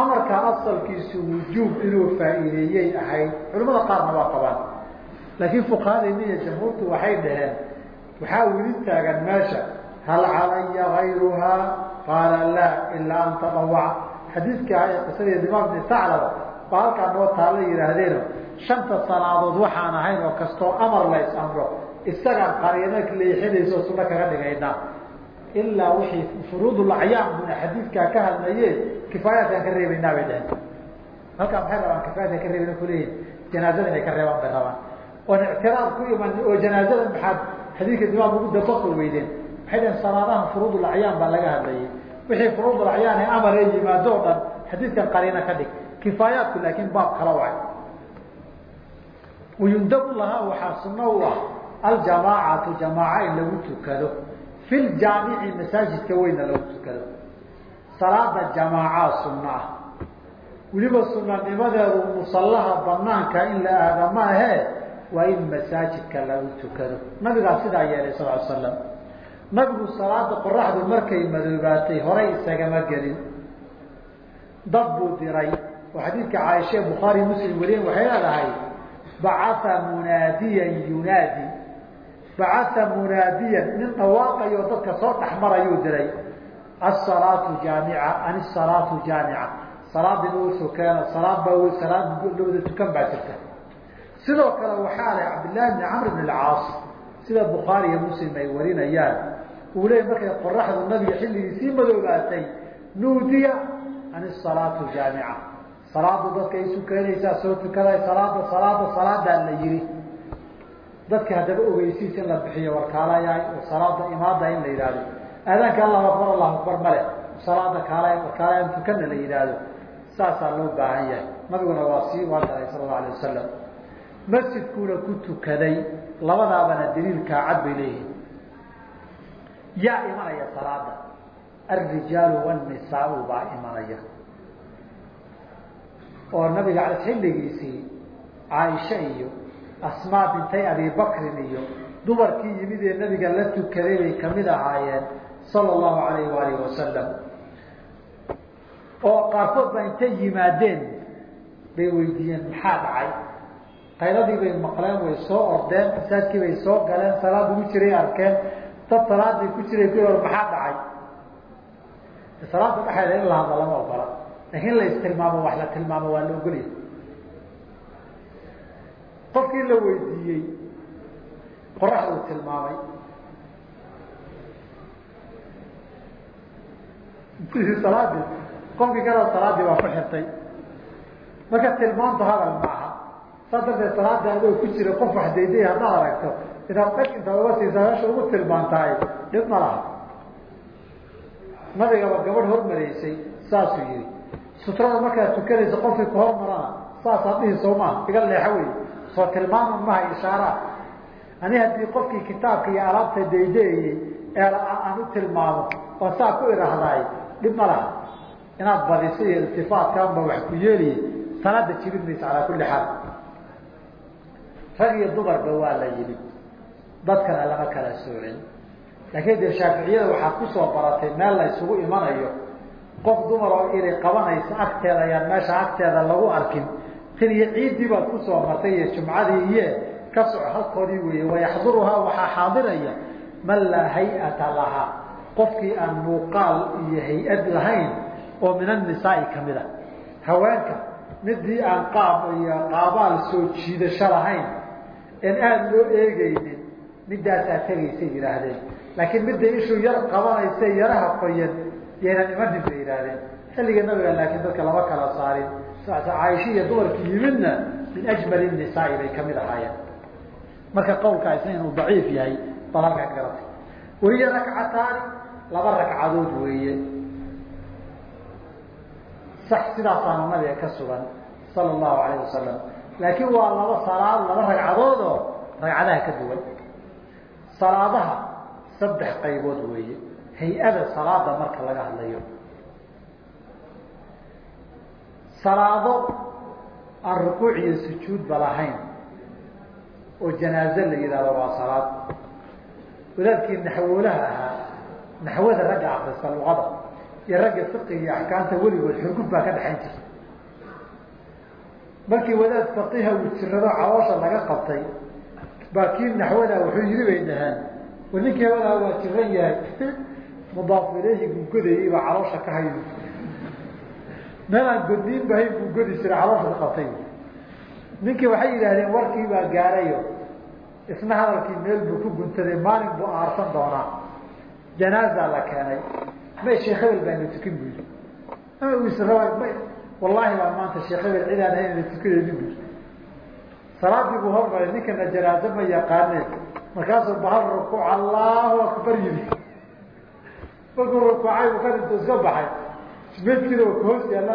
amarka asalkiisu wujuub inuu faa'iideeyey ahayd culamada qaarna waa qabaan laakiin fuqahadayna jamhuurtu waxay dhaheen waxaa weli taagan meesha hal calaya gayruhaa qaala laa ilaa an tadawac xadiidka qisadii dimaam bni saclaba halkaa noo taalla yidhaahdeeno shanta salaadood waxaan ahayn oo kastoo amar la amro isagaan qariino leexinayso sunno kaga dhigaynaa ilaa wixii furuudulacyaan buna xadiidkaa ka hadlaye kifaayaadkaan ka reebaynaa bay dhaheen. Halkaa maxay rabaan kifaayadkan ka reebayna kuleeyihin janaazada inay ka reebaan bay rabaan. Oon ictiraad ku iman oo janaazada maxaad xadiidka dimaam ugu dabaqi weydeen waxay dhaheen salaadahan furuudulacyaan baa laga hadlayay. Wixii furuudulacyaane amar ee yimaado o dhan xadiidkan qariino ka dhig kifaayaadku laakiin baab kala wacay wayundabu lahaa waxaa sunno u ah aljamaacatu jamaaca in lagu tukado. Fi ljaamici masaajidka weyna lagu tukado. Salaada jamaacaa sunno ah. Weliba sunanimadeedu musallaha banaanka in la aada ma ahee waa in masaajidka lagu tukado. Nabigaa sidaa yeelay sal l nabigu salaada qoraxdu markay madoobaatay horay isagama gelin. Dad buu diray oo xadiidka caaisha bukhaari muslim weliyen waxay leedahay bacaa munaadiyan yunaadi bacaa munaadiyan nin dhawaaqayo dadka soo dhexmarayuu diray asalaatu jaamica an isalaatu jaamica. Salaada in u soo keena salaad baa salaad lawada tukan baa jirta. Sidoo kale waxaa leh cabdillahi bni camr bn alcaas sida bukhaari iyo muslim ay warinayaan uu leeyay markay qoraxdu nabiga madoobaatay nuudiya an isalaatu jaamica salaadu dadka isu keenaysaa soo tukaday salaada salaada salaadaa la yihi dadka haddaba ogeysiis in la bixiyo warkaalayahay oo salaada imaada in la yidhaahdo. Aadaanka allahu akbar allahu akbar male salaada kaala warkaalayan tukana la yidhaahdo. Saasaa loo baahan yahay. Nabiguna waa sii waa daray sala allau alay wasalam masjidkuuna ku tukaday labadaabana daliilkaa cad bay leeyihiin yaa imanaya salaada alrijaalu wanisaau baa imanaya oo nabiga xilligiisii caaisha iyo asmaa bintay abibakrin iyo dumarkii yimid ee nabiga la tukaday bay ka mid ahaayeen sala allahu alayhi waalihi wasalam oo qaarkood baa intay yimaadeen bay weydiiyeen maxaa dhacay? Qayladii bay maqleen way soo ordeen masaajkii bay soo galeen salaad ugu jiray arkeen dad salaadii ku jiray ku maxaa dhacay? Salaada dhexeeda in la hadla lama ogola laakiin in la istilmaamo wax la tilmaamo waa la ogolya qofkii la weydiiyey qoraxduu tilmaamay. Salaadii qofkii kaleo salaadii waa ku xirtay. Marka tilmaantu hadal maaha saa darteed salaada adoo ku jira qof wax dayday haddaad aragto. Inaad dhag intaad uga siisaa meesha ugu tilmaantahay dhib ma laha. Nabigaba gabadh hormaraysay saasuu yihi sutrada markaad tukanaysa qofkii ku hormarana saasaad dhihi soo maha iga leexa wey soo tilmaama maha ishaaraa ani haddii qofkii kitaabka iyo alaabta daydeeyey ee aan u tilmaamo oo saa ku idhaahdaay dhib ma laha. Inaad badiso iyo iltifaatkaanba wax ku yeeliye salaada jibin maysa calaa kulli xaal. Rag iyo dumarba waa la yimid. Dadkana lama kala soocin laakiin dee shaaficiyada waxaad ku soo baratay meel la isugu imanayo qof dumar oo inay qabanayso agteeda ayaan meesha agteeda lagu arkin. Tin iyo ciiddii baad ku soo martay iyo jumcadii iye ka soco halkoodii weeye wayaxduruhaa waxaa xaadiraya man laa hay'ata lahaa qofkii aan muuqaal iyo hay'ad lahayn oo min annisaai ka mid a haweenka midii aan qaab iyo qaabaal soo jiidasho lahayn en aada loo eegeynin midaasaa tegaysay yidhaahdeen. Laakiin midda ishuu yar qabanaysa yaraha qoyan yaynan imanin bay yidhaahdeen. Xilliga nabiga laakiin dadka lama kala saarin. Caaisha iyo dumarkii yimidna min ajmali nisaai bay ka mid ahaayeen. Marka qawlkaa inuu daciif yahay bal halkaa garatay wahiya rakcataani laba ragcadood weeye. Sax sidaasaana nabiga ka sugan sala allahu alayh wasalam laakiin waa laba salaad laba ragcadood oo ragcadaha ka duwan. Salaadaha saddex qaybood weeye hay'ada salaada marka laga hadlayo. Salaado aan rukuuc iyo sujuudba lahayn. Oo janaaze la yidhahdo waa salaad. Wadaadkii naxwoolaha ahaa naxwada ragga akrista luqada. Iyo ragga fiqiga iyo axkaamta weligood xurgud baa ka dhexayn jirta. Markii wadaad faqiha uu jirado caloosha laga qabtay baa kii naxwada wuxuu yiri bay dhaheen ninkii habadaa waa jiran yahay mudaaf ilayhi gugodayay baa caloosha ka hayo meel aan godniin buu godi jiray caloosha ka qabtay ninkii waxay yidhaahdeen warkii baa gaarayo isna hadalkii meel buu ku guntaday maalin buu aarsan doonaa. Janaaza la keenay. May sheekh hebel baana tukin bu yii ama isra may wallahi baa maanta sheekh hebel cidaan haynana tukanaynin bu salaadii buu hormaray ninkana janaaze ma yaqaane markaasuu bahal rukuuc allahu akbar yiri markuu rukuucay buu ka dhinta iska baxay. Meedkiina waa kuhoos yaalla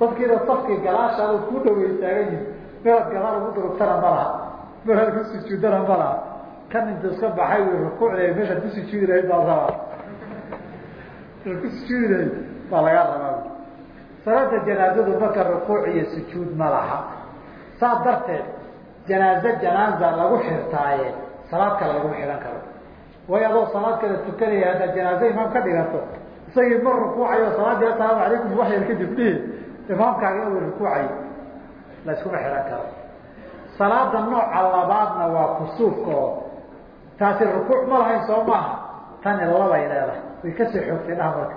dadkiina safkii galaashaada ku dhawey taagan yihiin meelaad gadaal ugu durugtana ma laha. Meelaad ku sujuudana ma laha. Kan inta iska baxay wy rukuucda meeshaad ku sujuudi lahayd baa rabaa. Meeshaad ku sujuudi lahayd baa lagaa rabaa. Salaada janaazadu marka rukuuc iyo sujuud ma laha. Saa darteed janaaze janaaza lagu xirtaaye salaad kale laguma xidhan karo way adoo salaad kale tukanaya haddaad janaaze imaam ka dhigato isagii ma rukuucayo salaadii asalaamu calaykum wax yar kadib dhihi imaamkaaga awel rukuucay la iskuma xidhan karo salaada nooca labaadna waa kusuufka oo taasi rukuuc ma lahayn soo maaha tani labay leedahay way ka soo xoogtay dhaha marka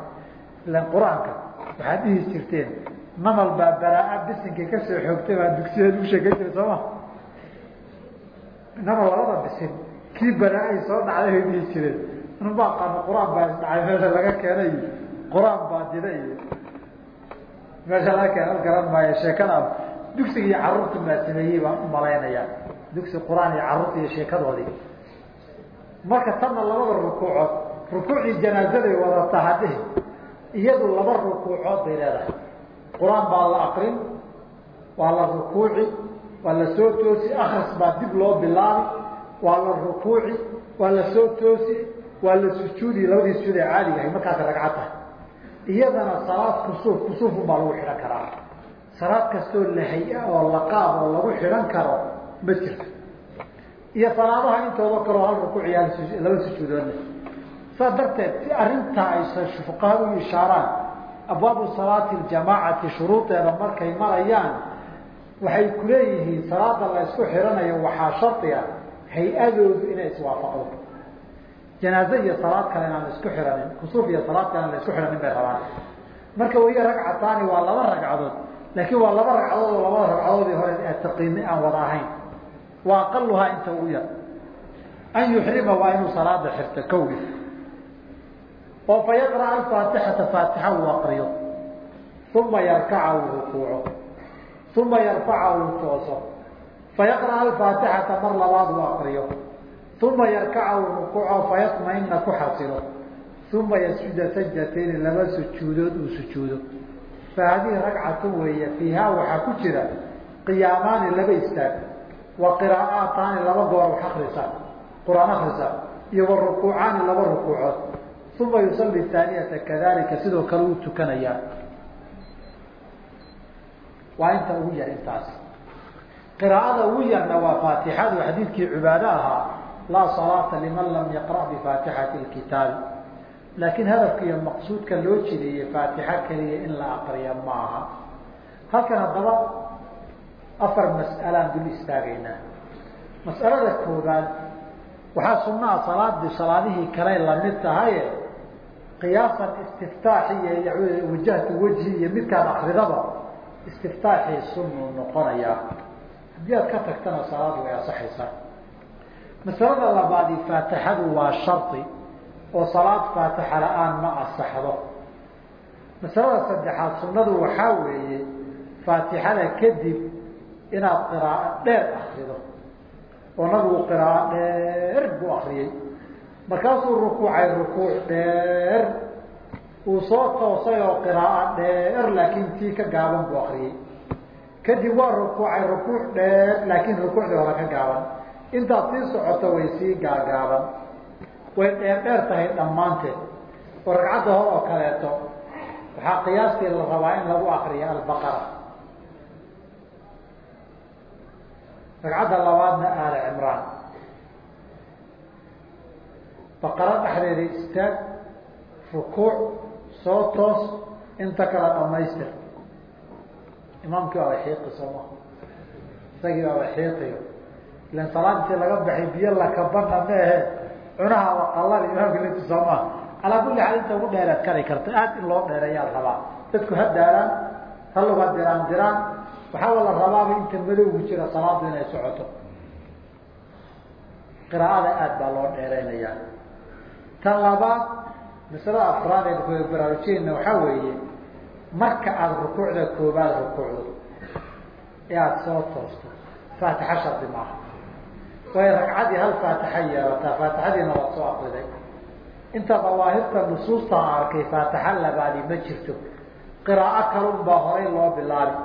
ilan qur'aanka waxaad dhihi jirteen namal baa baraa bisinkii ka soo xoogtay baa dugsiyeed u sheekan jira soo maha namal labada bisin kii baraa-ay soo dhacday bay dhihi jireen. Anubaa qaano qur'aan baa isdhacay meesha laga keenay qur'aan baa dida meesha laga keena garan maayo sheekada dugsiga iyo carruurta maa sameeyey baan u malaynaya. Dugsi qur'aan iyo carruurta iyo sheekadoodii. Marka tanna labada rukuucood rukuucii janaazaday wadataa hadhihi iyadu laba rukuucood bay leedahay. Qur'aan baa la akrin waa la rukuuci waa la soo toosi akras baa dib loo bilaabi waa la rukuuci waa la soo toosi waa la sujuudi labadii sujuud ee caadiga ahay markaas ragcad tahay. Iyadana salaad kusuuf kusuufun baa lagu xidhan karaa. Salaad kastoo la hay'a oo la qaab oo lagu xidhan karo ma jirto. Iyo salaadaha intooda kaloo hal rukuuciya laba sujuudoodna saas darteed si arrintaa ay fuqaha u ishaaraan abwaabu salaati ljamaacati shuruudeeda markay marayaan waxay kuleeyihiin salaada la isku xidhanayo waxaa shardiga hay'adoodu inay iswaafaqdo. Janaaze iyo salaad kale inaan isku xidhanin kusuuf iyo salaad kale aan isku xidhanin bay rabaan. Marka waiyo ragcataani waa laba ragcadood. Laakiin waa laba ragcadood oo labada ragcadoodii hore ee taqiini aan wada ahayn. Wa aqaluhaa inta ugu yar. An yuxrima waa inuu salaada xirto kowgi. Oo fa alfaatixata faatixa uu aqriyo. Uma yarkaca uu rukuuco. Uma yarfaca uu tooso fayaqra'a alfaatixata mar labaad uu aqriyo uma yarkaca uu rukuuco fayatmaina ku xasilo uma yasjuda sajdatayni laba sujuudood uu sujuudo fa hadihi weeye fiihaa waxaa ku jira qiyaamaani laba istaag wa qiraa'aataani laba goor wax akrisa qur'aan akrisa iyo wa rukuucaani laba rukuucood uma yusalli taaniyata kadalika sidoo kale uu tukanayaa waa inta ugu yar intaas qiraa'ada ugu yarna waa faatixadu xadiidkii cibaado ahaa laa salaata liman lam yaqra' bifaatixati lkitaabi laakiin hadafka iyo maqsuudka loo jideeyey faatixa keliya in la aqriya ma aha halkan haddaba afar mas'alaan dul istaagaynaa mas'alada koobaad waxaa sunnaha salaadii salaadihii kale la mid tahaye qiyaasan istiftaaxi iyo wajahtu wejhi iyo midkaan akridaba istiftaaxii sunuu noqonayaa haddii aad ka tagtana salaadu way asaxaysaa masalada labaadi faatixadu waa shardi oo salaad faatixa la'aan ma asaxdo masalada saddexaad sunnadu waxaa weeye faatixada kadib inaad qiraa'o dheer akrido oo nabigu qiraa'o dheer buu akriyey markaasuu rukuucay rukuuc dheer uu soo toosay oo qiraa'o dheer laakiin tii ka gaaban buu akriyey kadib waa rukuucay rukuuc dheer laakiin rukuucdii hore ka gaaban. Intaad sii socoto way sii gaagaaban. Way dheer dheer tahay dhammaanteed. Oo ragcadda hor oo kaleeto waxaa qiyaastii la rabaa in lagu akriyo albaqara ragcadda labaadna aala cimraan. Baqaro dhexdeeda istaag rukuuc soo toos inta kala dhamaystir imaamkii waaba xiiqi sooma isagii waaba xiiqiyo ilan salaad laga baxay biyo lakabana maehe cunaha waqalal imaamki lati sooma calaa kulli xaal inta ugu dheereed kari karta. Aad in loo dheereeyaa rabaa. Dadku ha daaraan ha luga diraan diraan. Waxaa la rabaaba inta madowgu jira salaadu inay socoto. Qiraa'ada aad baa loo dheereynayaa tan labaad masalada afraad ee baraarujeenna waxaa weeye marka aada rukuucda koobaad rukuucdo ee aada soo toosto. Faatixa shardi maaha. Way ragcadii hal faatixa yeelataa faatixadiina waad soo akriday inta dawaahirta nusuusta arkay faatixa labaadi ma jirto. Qiraa'o kalun baa horay loo bilaabi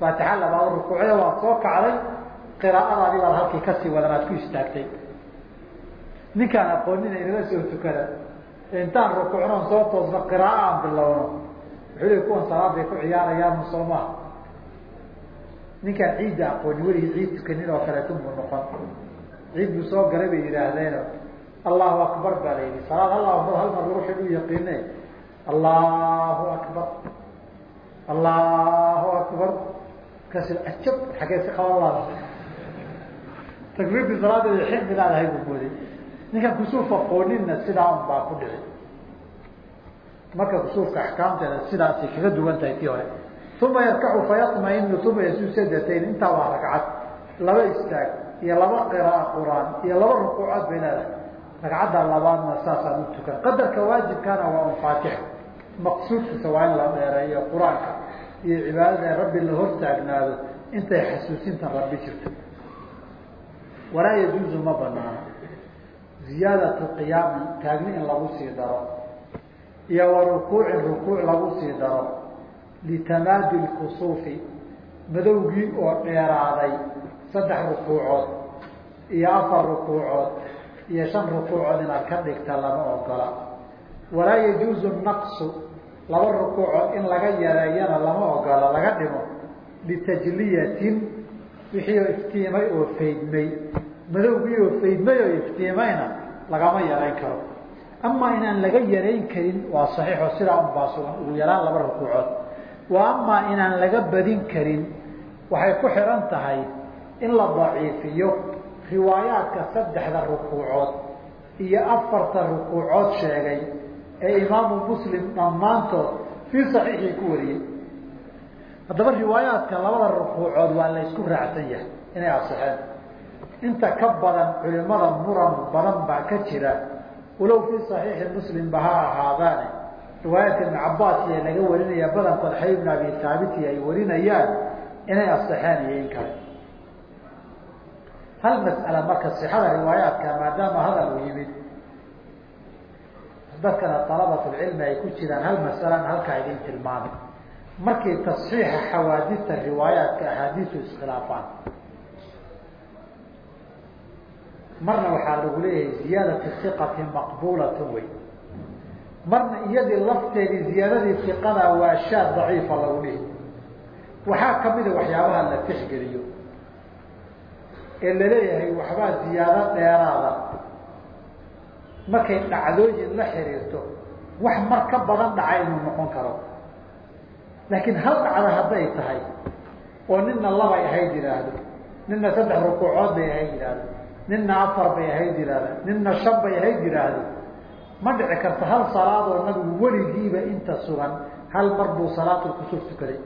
faatixa labaad rukuucda waad soo kacday qiraa'adaadii baad halkii ka sii wadan aad ku istaagtay. Ninkaan aqoonina inaga soo tukada. Intaan rukuucnoon soo toosno qiraa'o aan bilowno le kuwan salaaday ku ciyaarayaan soo maha ninkaan ciidda aqooni weligii ciid tukanin oo kaleetu buu noqon. Ciid buu soo galay bay yidhaahdeeno allahu akbar baa la yidhi. Salaad mar hal mar ruuxi u yaqiine allahu akbar. Allahu akbar. Kasi ajab xagee si qaban laada takbiirtii salaadeeda xilmi laadahay buu mooday ninkaan kusuuf aqooninna sidaa un baa ku dhici marka kusuufka axkaamteeda sidaasay kaga duwan tahay tii hore. Uma yarkacu fayamainu uma yasuu sadatayn intaa waa ragcad. Laba istaag iyo laba qira'a quraan iyo laba rukuucood bay leedahay. Ragcadda labaadna saasaan u tukan. Qadarka waajibkana waa un faatix. Maqsuudkiisa waa in la dheereeyo qur'aanka iyo cibaadada rabbi la hortaagnaado intay xasuusintan rabbi jirto. Walaa yajuuzu ma banaano ziyaadatu qiyaamin taagni in lagu sii daro iyo wa rukuucin rukuuc lagu sii daro litamaadi lkusuufi madowgii oo dheeraaday saddex rukuucood iyo afar rukuucood iyo shan rukuucood inaad ka dhigta lama ogola. Walaa yajuuzu naqsu laba rukuucood in laga yareeyana lama ogola laga dhimo litajliyatin wixii oo iftiimay oo faydmay madowgii oo faydmay oo iftiimayna lagama yarayn karo amaa inaan laga yarayn karin waa saxiixo sidaa unbaa sugan ugu yaraan laba rukuucood. Wa amaa inaan laga badin karin waxay ku xihan tahay in la daciifiyo riwaayaadka saddexda rukuucood iyo afarta rukuucood sheegay ee imaamu muslim dhammaantood fii saxiixii ku wariyey. Haddaba riwaayaadka labada rukuucood waa la ysku raacsan yahay inay asixeen. Inta ka badan culimada muran badan baa ka jira walow fii saxiixi muslimba ha ahaadaane riwaayaadka ibn cabaas iyo laga warinaya badankood xay ibn abi haabiti ay warinayaan inay asixeen iyo in kale hal mas'ala marka sixada riwaayaadka maadaama hadal u yimid dadkana dalabatulcilmi ay ku jiraan hal masalan halkaa idin tilmaamay markii tasxiixa xawaadista riwaayaadka axaadiisu iskhilaafaan marna waxaa lagu leeyahay ziyaadati iqati maqbuulatun wey marna iyadii lafteedii ziyaadadii iqada waa shaad daciifa lagu dhihi. Waxaa kamida waxyaabaha la tixgeliyo ee la leeyahay waxbaa ziyaado dheeraada. Markay dhacdooyin la xiriirto wax mar ka badan dhaca inuu noqon karo. Laakiin hal dhacdo hadday tahay oo nina labay ahayd yidhaahdo nina saddex rukuucood bay ahayd yidhaahdo nina afar bay ahayd yidhaahdo nina shan bay ahayd yidhaahdo ma dhici karto hal salaadoo nabigu weligiiba inta sugan hal mar buu salaatul kusur tukaday.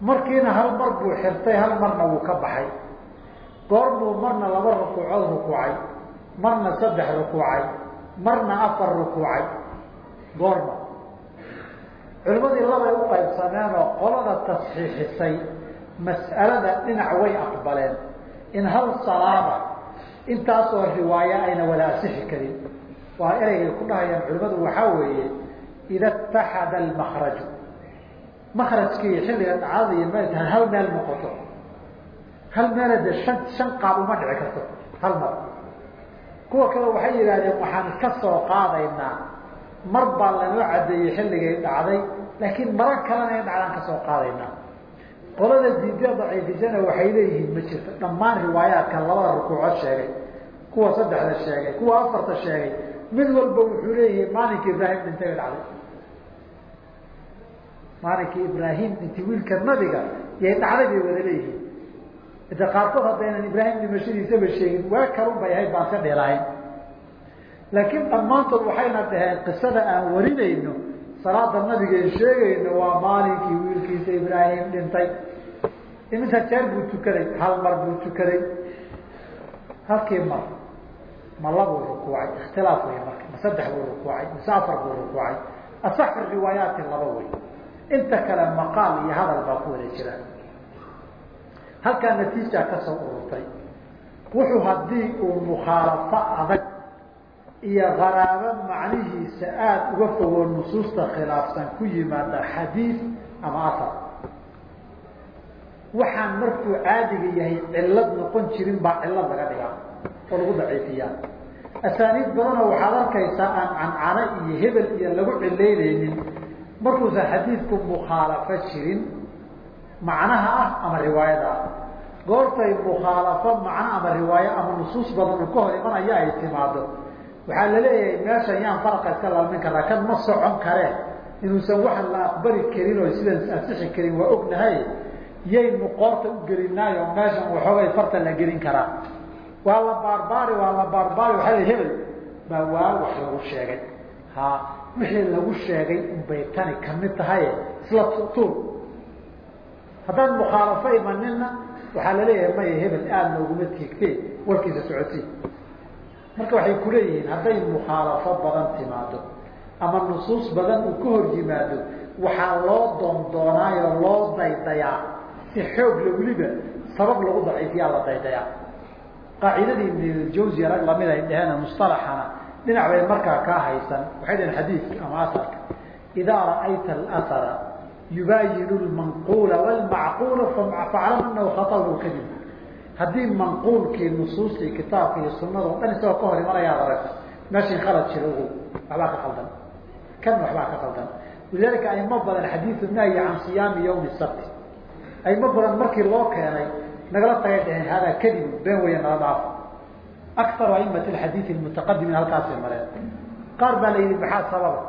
Markiina hal mar buu xirtay hal marna wuu ka baxay. Goormuu marna laba rukuucood rukuucay marna saddex rukuucay marna afar rukuucay. Goorma. Culimadii labay u qaybsameen oo qolada tasxiixisay mas'alada dhinac way aqbaleen in hal salaada intaasoo riwaayo ayna wada asixi karin. Waa ereygay ku dhahayaan culimadu waxaa weeye ida itaxada almakraju makrajkii xilliga dhacdada iyo meel tahay hal meel noqoto. Hal meela de shan shan qaab uma dhici karto hal mar. Kuwa kale waxay yidhahdeen waxaan ka soo qaadaynaa. Mar baa lanoo caddeeyey xilligay dhacday laakiin mara kalena in dhacdaan ka soo qaadaynaa qolada diidada daciifisana waxay leeyihiin ma jirto dhammaan riwaayaadka labada rukuucood sheegay kuwa saddexda sheegay kuwa afarta sheegay. Mid walba wuxuu leeyahay maalinkii ibraahim dhintay dhacday maalinkii ibraahim dhintay wiilka nabiga yay dhacday bay wada leeyihiin. Ita qaarkood haddaynan ibraahim dhimashadiisaba sheegin waa kalun bay ahayd baan ka dheelahayn. Laakiin dhammaantood waxayna dhaheen qisada aan warinayno salaada nabigaen sheegayno waa maalinkii wiilkiisa ibraahim dhintay iminta jeer buu tukaday hal mar buu tukaday. Halkii mar ma labuu rukuucay ikhtilaaf wey marka ma saddex buu rukuucay mise afar buu rukuucay asaxu riwaayaati laba wey inta kale maqaal iyo hadal baa ku wada jira. Halkaa natiija ka soo ururtay. Wuxuu haddii uu mukhaalafo adag iyo qaraabo macnihiisa aada uga fogoo nusuusta khilaafsan ku yimaada xadiid ama asar waxaan markuu caadiga yahay cillad noqon jirin baa cillad laga dhigaa oo lagu daciifiyaa. Asaaniid badanoo waxaad arkaysaa aan cancano iyo hebel iyo lagu cilaynaynin markuusan xadiidku mukhaalafo jirin macnaha ah ama riwaayada ah. Goortay mukhaalafo macno ama riwaayo ama nusuus badan uu ka hor imanaya ay timaado waxaa la leeyahay meeshan yaan faraqa iska lalmin karaa kan ma socon karee inuusan waxan la aqbali karin oo sidan ansixi karin waa ognahay yaynu qoorta u gelinaayo meeshan waxoogay farta la gelin karaa. Waa la baarbaari waa la baarbaari waxaa la hebel. Baa waa wax lagu sheegay. Ha wixii lagu sheegay unbay tani ka mid tahay isla tuur. Haddaan mukhaalafo imanina waxaa la leeyahay maya hebel aada looguma tiigtee warkiisa socodsii marka waxay kuleeyihiin hadday mukhaalafo badan timaado ama nusuus badan uu ka hor yimaado waxaa loo doondoonaayoo loo daydayaa si xoog la weliba sabab lagu daciifiyaa la daydayaa. Qaacidadii ibnjawsi rag la mid ay dheheen musطalaxana dhinac bay markaa kaa haysan. Waxay dhaheen xadiidka ama asarka idaa ra'ayta alasara yubaayinu lmanquula wlmacquula faclam anahu khaطahu kadib. Haddii manquulkii nusuustii kitaabka iyo dhan isagoo ka hor imanayaad aragto meeshii khalad jiro ogow waxbaa ka qaldan kan waxbaa ka qaldan walidalika aimo badan xadiiu nahyi can siyaami ywmi sabti aimo badan markii loo keenay nagala tagay dhaheen haadaa kadibu been weya nala dhaafo akaru aimati xadiii mutaqadimiin halkaasay mareen. Qaar baa la yidhi maxaa sababa?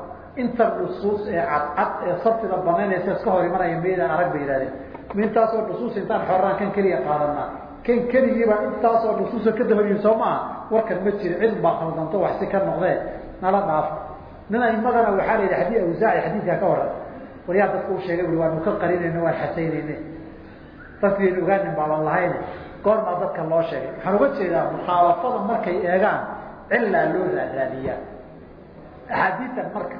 Inta nusuus ee cadcad ee sabtida banaynaysa iska hor imanaya maydaan arag bay yihahdeen ma intaasoo nusuus intaan xoraan kan keliya qaadanaa kan keligiibaa intaasoo nusuusa ka dabayihin soo maaha warkan ma jiro cilm baa qaldanto wax si ka noqdee nala dhaafo nin aimadana waxaa la yidhi haddii awsaaci xadiidkaa ka waran waryaa dadka u sheegay ui waanu ka qarinayna waan xasaynayne dadkiaynu ogaanin baaban lahayne goormaa dadka loo sheegay. Waxaan uga jeedaa mukhaalafada markay eegaan cillaa loo raaraadiyaa axaadiitan marka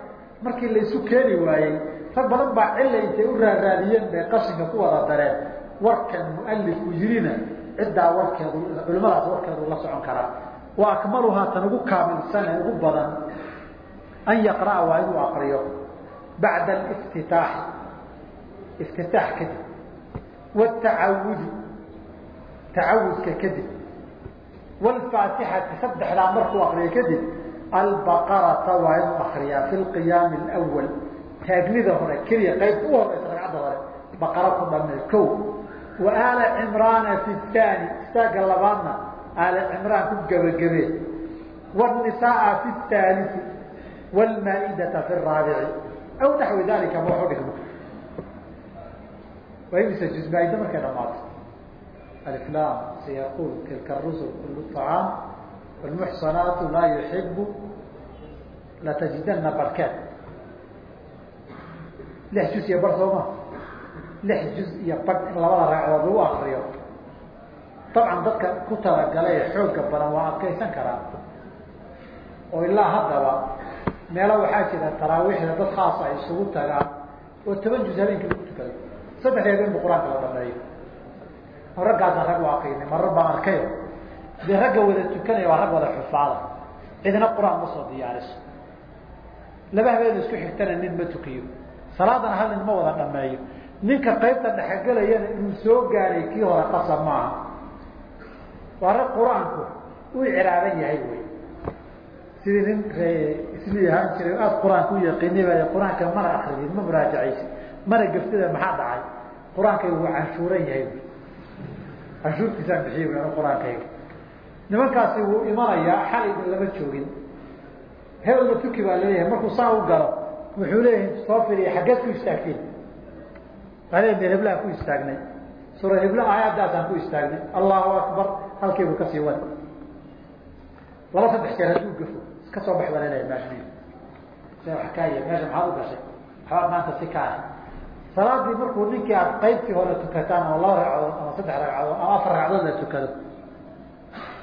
markii laysu keeni waayey rag badan baa cilla intay u raaraadiyeen bay qashinka ku wada dareen. Warkan mualifku yirina ciddaa warkeedu culimadaas warkeedu la socon karaa. Wa akmaluhaa tan ugu kaamilsane ugu badan an yaqra'a waa inuu akriyo bacda aliftitaaxi iftitaax kadib wtacawudi tacawudka kadib wlfaatixati saddexdaa markuu akriyo kadib albaqarata waa inuu akriyaa fi lqiyaami lwal taagnida hore keliya qaybta u horeysa ragcadda hore baqara ku dhamay ko wa aala cimraana fi taani istaaga labaadna aala cimraan ku gebagebe wnisaaa fi taalii wlmaa-idata fi raabici aw naxwi dalika ma waxu dhigmo waa imisa juzmaa-ida markay dhamaato. Aliflam sayaqul tilka rusul kulu طacaam wlmuxsanaatu laa yuxibu latajidana barkeed. Lix juz iyo bar sooma. Lix juz iyo badh in labada ragcadood lagu akriyo dabcan dadka ku talagalay ee xooga badan waa adkaysan karaa. Oo ilaa haddaba meelo waxaa jira taraawiixda dad khaasa ay isugu tagaan. Oo toban juz habeenkii lagu tukado saddex habeen bu qur'aanka la dhameeyo oo raggaasa rag u aqiinay marar baan arkayo dee ragga wada tukanaya waa rag wada xufaada cidina qur'aan ma soo diyaariso. Laba habeen isku xigtana nin ma tukiyo. Salaadana hal nin ma wada dhameeyo ninka qaybta dhexgelayana inuu soo gaaray kii hore qasab maaha waa rag qur'aanku u ciraaban yahay wy sidii nin isli ahaan jiray aada qur'aanka u yaqiinay ba qur'aanka mana akridin ma muraajacaysi mana gaftida maxaa dhacay qur'aankayga wuu canshuuran yahay. Canshuurtiisaan bixiy qur'aankayga. Nimankaasi wuu imanayaa xalayna lama joogin. Hebelna tuki baa leeyahay. Markuu saa u galo wuxuu leeyahay soo firiya xaggeed ku istaagteen ale meel heblaha ku istaagnay suura hebla aayaddaasaan ku istaagnay allahu akbar halkiibuu ka sii wada. Laba saddex jeer hadduu gafo iska soo bax baa la leeyahay meesha kaa meesha maxaad u gashay? Waxbaad maanta si ka ah salaadii markuu ninkii aad qaybtii hore tukataan oo laba ragcadood ama saddex ragcadood ama afar ragcadood la tukado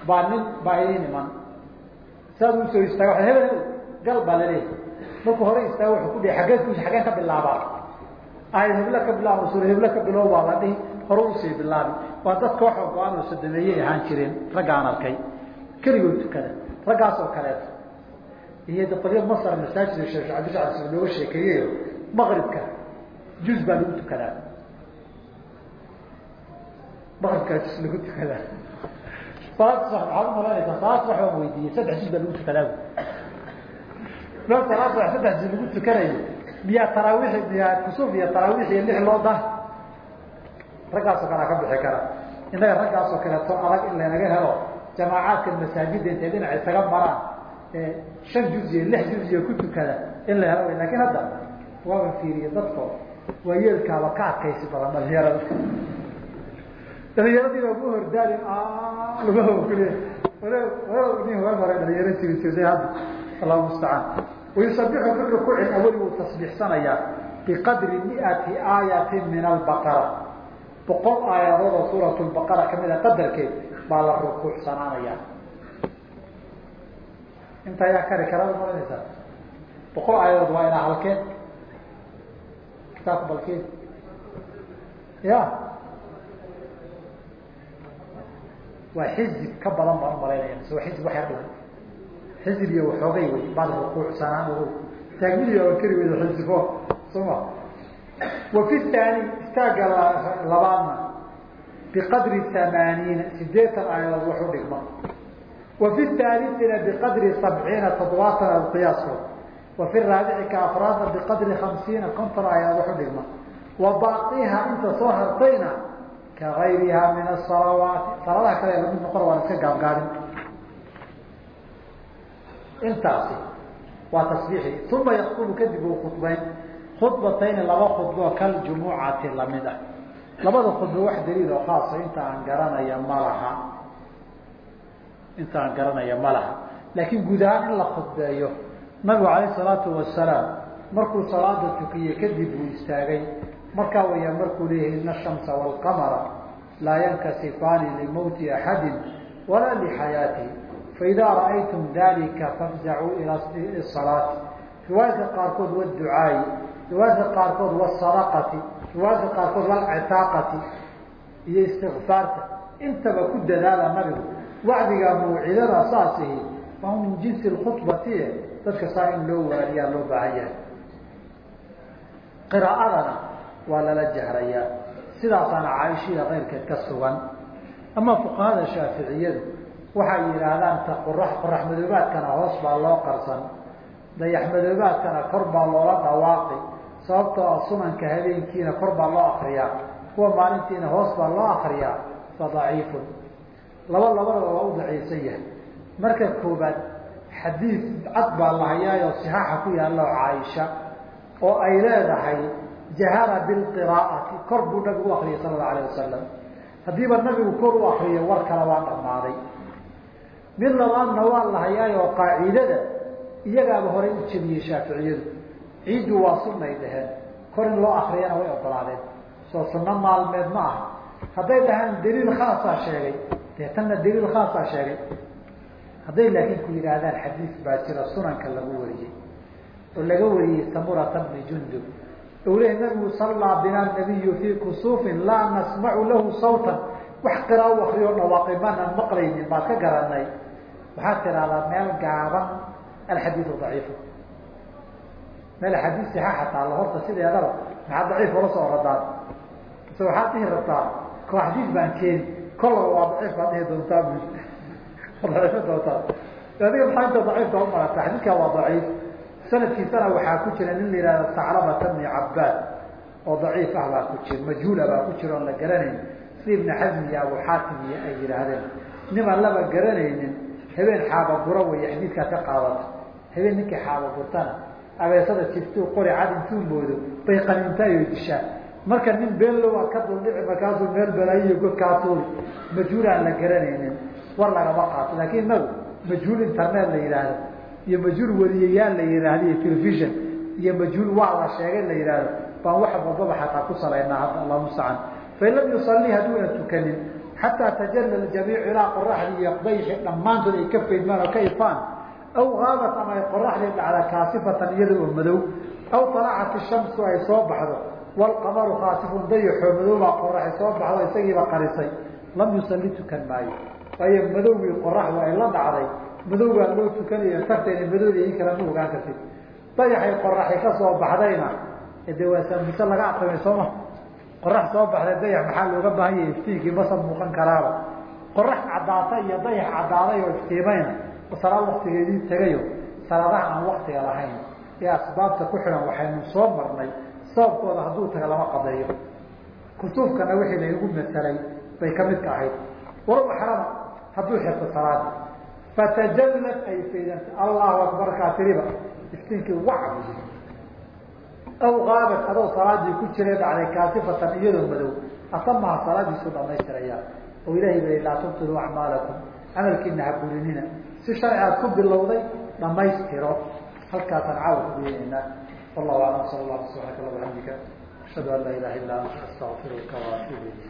baa nin baa idin iman saad u soo istaaga waa hebel gal baa la leeyahay markuu hore istaago wuxuu ku dhihi xaggeed ku xaggeen ka bilaabaa. Aayad hebla ka bilaabo suura hebla ka bilow baa la hore u sii bilaabi waa dad kooxoo go'aan oo ahaan jireen raggaan arkay. Keligood tukada raggaas oo kaleeto. Iyo qolyo masar masaajid sheekh cabdisacad looga sheekeeyeyo maqribka juz baa lagu tukadaa maqribkaa juz lagu tukadaa salaad subax maxaad umalaynaysaa salaad subax baan weydiiyey saddex juz baa lagu tukadaa meel salaad subax saddex juz lagu tukanayo miyaa taraawiixi miyaa kusuuf iyo taraawiix iyo lix loo dah raggaasoo kalea ka bixi kara innaga raggaasoo kaleeto adag in laynaga helo jamaacaadka masaajidda intay dhinac isaga maraan shan juz iyo lix juz iyo ku tukada in la helo laakiin hadda waaba fiiriye dadko waa yeelkaaba ka adkaysi badan dhalinyarada dhalinyaradiiba ugu hordaali allahu mustacaan. Wayusabixu fi rukuuci awali wuu tasbiixsanayaa. Biqadri miati aayatin min albaqara boqol aayadood oo suurat lbaqara ka mid a qadarkeed baa la rukuucsanaanaya inta ayaa kari karaad maranaysaa boqol aayadood waa inaa halkeen kitaabka balkeed. Ya waa xizib ka badan baan u malaynaya mise waa xizib wax yar dhiman xizib iyo waxoogay wey baad rukuucsanaan taagmidiga keri weyda xizifo soma wa fi taani istaagga labaadna biqadri amaaniina sideetan aayadood wax u dhigma. Wa fi haaliina biqadri sabciina toddobaatan aad qiyaaskood wa fi raabici ka afraadna biqadri hamsiina konton aayadood wax u dhigma. Wa baaqiha inta soo hartayna ka gayriha min asalawaati salaadaha kale la mid noqon waan iska gaabgaabin. Intaasi waa tasbiixi. Uma yaktubu kadib uu khudbayn. Khudbatayni laba khudbo kaljumucati la mid ah. Labada khudbo wax daliil oo khaasa inta aan garanaya ma laha. Inta aan nabigu calayh salaatu wasalaam markuu salaada tukiye kadib uu istaagay. Markaa waya markuu leeyahay ina ashamsa waalqamara laa yankasifaani limowti axadin walaa lixayaatihi faidaa ra'aytum dalika fafzacuu ila salaati. Riwaayadka qaarkood waducaayi riwaayadka qaarkood wasadaqati riwaayadka qaarkood walcitaaqati iyo istikfaarta intaba ku dadaala nabigu wacdiga mawcidada saasihi waa min jinsi khubati dadka saa in loo waariyaa loo baahan yahay qiraa'adana waa lala jahrayaa sidaasaana caaishada keyrkeed ka sugan. Ama fuqahada shaaficiyadu waxay yidhaahdaan ta qorax madoobaadkana hoos baa loo qarsan. Dayax madoobaadkana kor baa loola dhawaaqi. Sababtoo ah sunanka habeenkiina kor baa loo akriyaa kuwa maalintiina hoos baa loo akriyaa fa daciifun. Laba labadaba waa u daciifsan yahay marka koobaad xadiid cad baa la hayaayoo sixaaxa ku yaalla oo caaisha oo ay leedahay jahara bilqiraa'ati kor buu nabigu u akriyay sala allau alayh wasalam haddiiba nabigu kor u akriyo war kale waa dhammaaday. Mid labaadna waa la hayaayoo qaacidada iyagaaba horay u jebiyey shaaficiyadu. Ciiddu waa sunnay dhaheen. Kor in loo akriyana way ogolaadeen. Soo sunno maalmeed ma aha. Hadday dhahaan daliil khaasaa sheegay. Dee tanna daliil khaasaa sheegay hadday laakiin ku yidhaahdaan xadiis baa jira sunanka lagu wariyey oo laga wariyey samurata bni jundub. Lehi nabigu sallaa bina nabiyu fii kusuufin laa nasmacu lahu sawtan. Wax qiraa u akriyo dhawaaqay maanaan maqlaynin baad ka garanay waxaad tidahdaa meel gaaban alxadiidu daciifu. Meel axaadiis sixaaxa taalla horta sideedaba maxaad daciif ola soo oradaan mise waxaad dhihi rabtaa ko xadiis baan keeni kollaba waa daciif baad dhihi doontaa bu adiga maxaa inta daciifka umarata xadiiskaa waa daciif. Sanadkiisana waxaa ku jira nin la yihahda saclabata bni cabaad oo daciif ah baa ku jira majhuula baa ku jira oon la garanayn. Si ibni xasmi iyo abu xaatim iyo ay yidhaahdeen nimaan laba garanaynin habeen xaabagura way xadiidkaa ka qaadata. Habeen ninkii xaabagurtana abeesada jiftuu qori cad intuu moodo bay qaniintaayo dishaa marka nin beenlow a ka duldhici markaasuu meel balaayiyo godkaa tuuri majhuul aan la garanaynin war lagama qaato laakiin inagu majhuul internet la yidhaahdo iyo majhuul weliyayaal la yidhaahdo iyo telefishon iyo majhuul waa la sheegay la yidhaahdo baan wax walbaba xataa ku salaynaa hadda allah mustacaan fain lam yusalii hadduuna tukanin xataa tajalla jamiicu ilaa qoraxdii iyo dayxi dhammaantood ay ka faydmaan oo ka ifaan aw haabat ama ay qoraxdii dhacda kaasifatan iyada oo madow aw talacat ishamsu ay soo baxdo waalqamaru kaasifun dayaxoo madowbaa qoraxi soo baxdo isagiiba qarisay lam yusalli tukan maayo waayo madowgii qoraxdu ay la dhacday. Madowbaa loo tukanaya tagtayna madowda kala ma ogaan kartid dayaxay qoraxi ka soo baxdayna de waa mise laga aqrimay sooma qorax soo baxday dayax maxaa looga baahan yahay? Iftiinkii masa muuqan karaaba. Qorax caddaata iyo dayax caddaaday oo iftiimayna salaad waktigeedii tegayo salaadaha aan waktiga lahayn. Ee asbaabta ku xidhan waxaynu soo marnay. Sababkooda hadduu taga lama qadeeyo kusuufkana wixii laynagu masalay bay ka midka ahayd. War xrama hadduu xirto salaada fatajallad ay faydanta allahu akbar kaa tiriba iftiinkii wacbu aw aabat adoo salaadii ku jira dhacday kaasifatan iyadoo madow. Asamaha salaadiisu dhamaystiraya oo ilahay ba laa tubtiluu acmaalakum. Camalkiina ha burinina. Si sharci aad ku bilowday dhamaystiro halkaasaan caawa ku geynaynaa wallahu aclam sal allah subxaanaka allah bxamdika ashhadu an laa ilaha illa anta astaqfiruka waatuub ilayk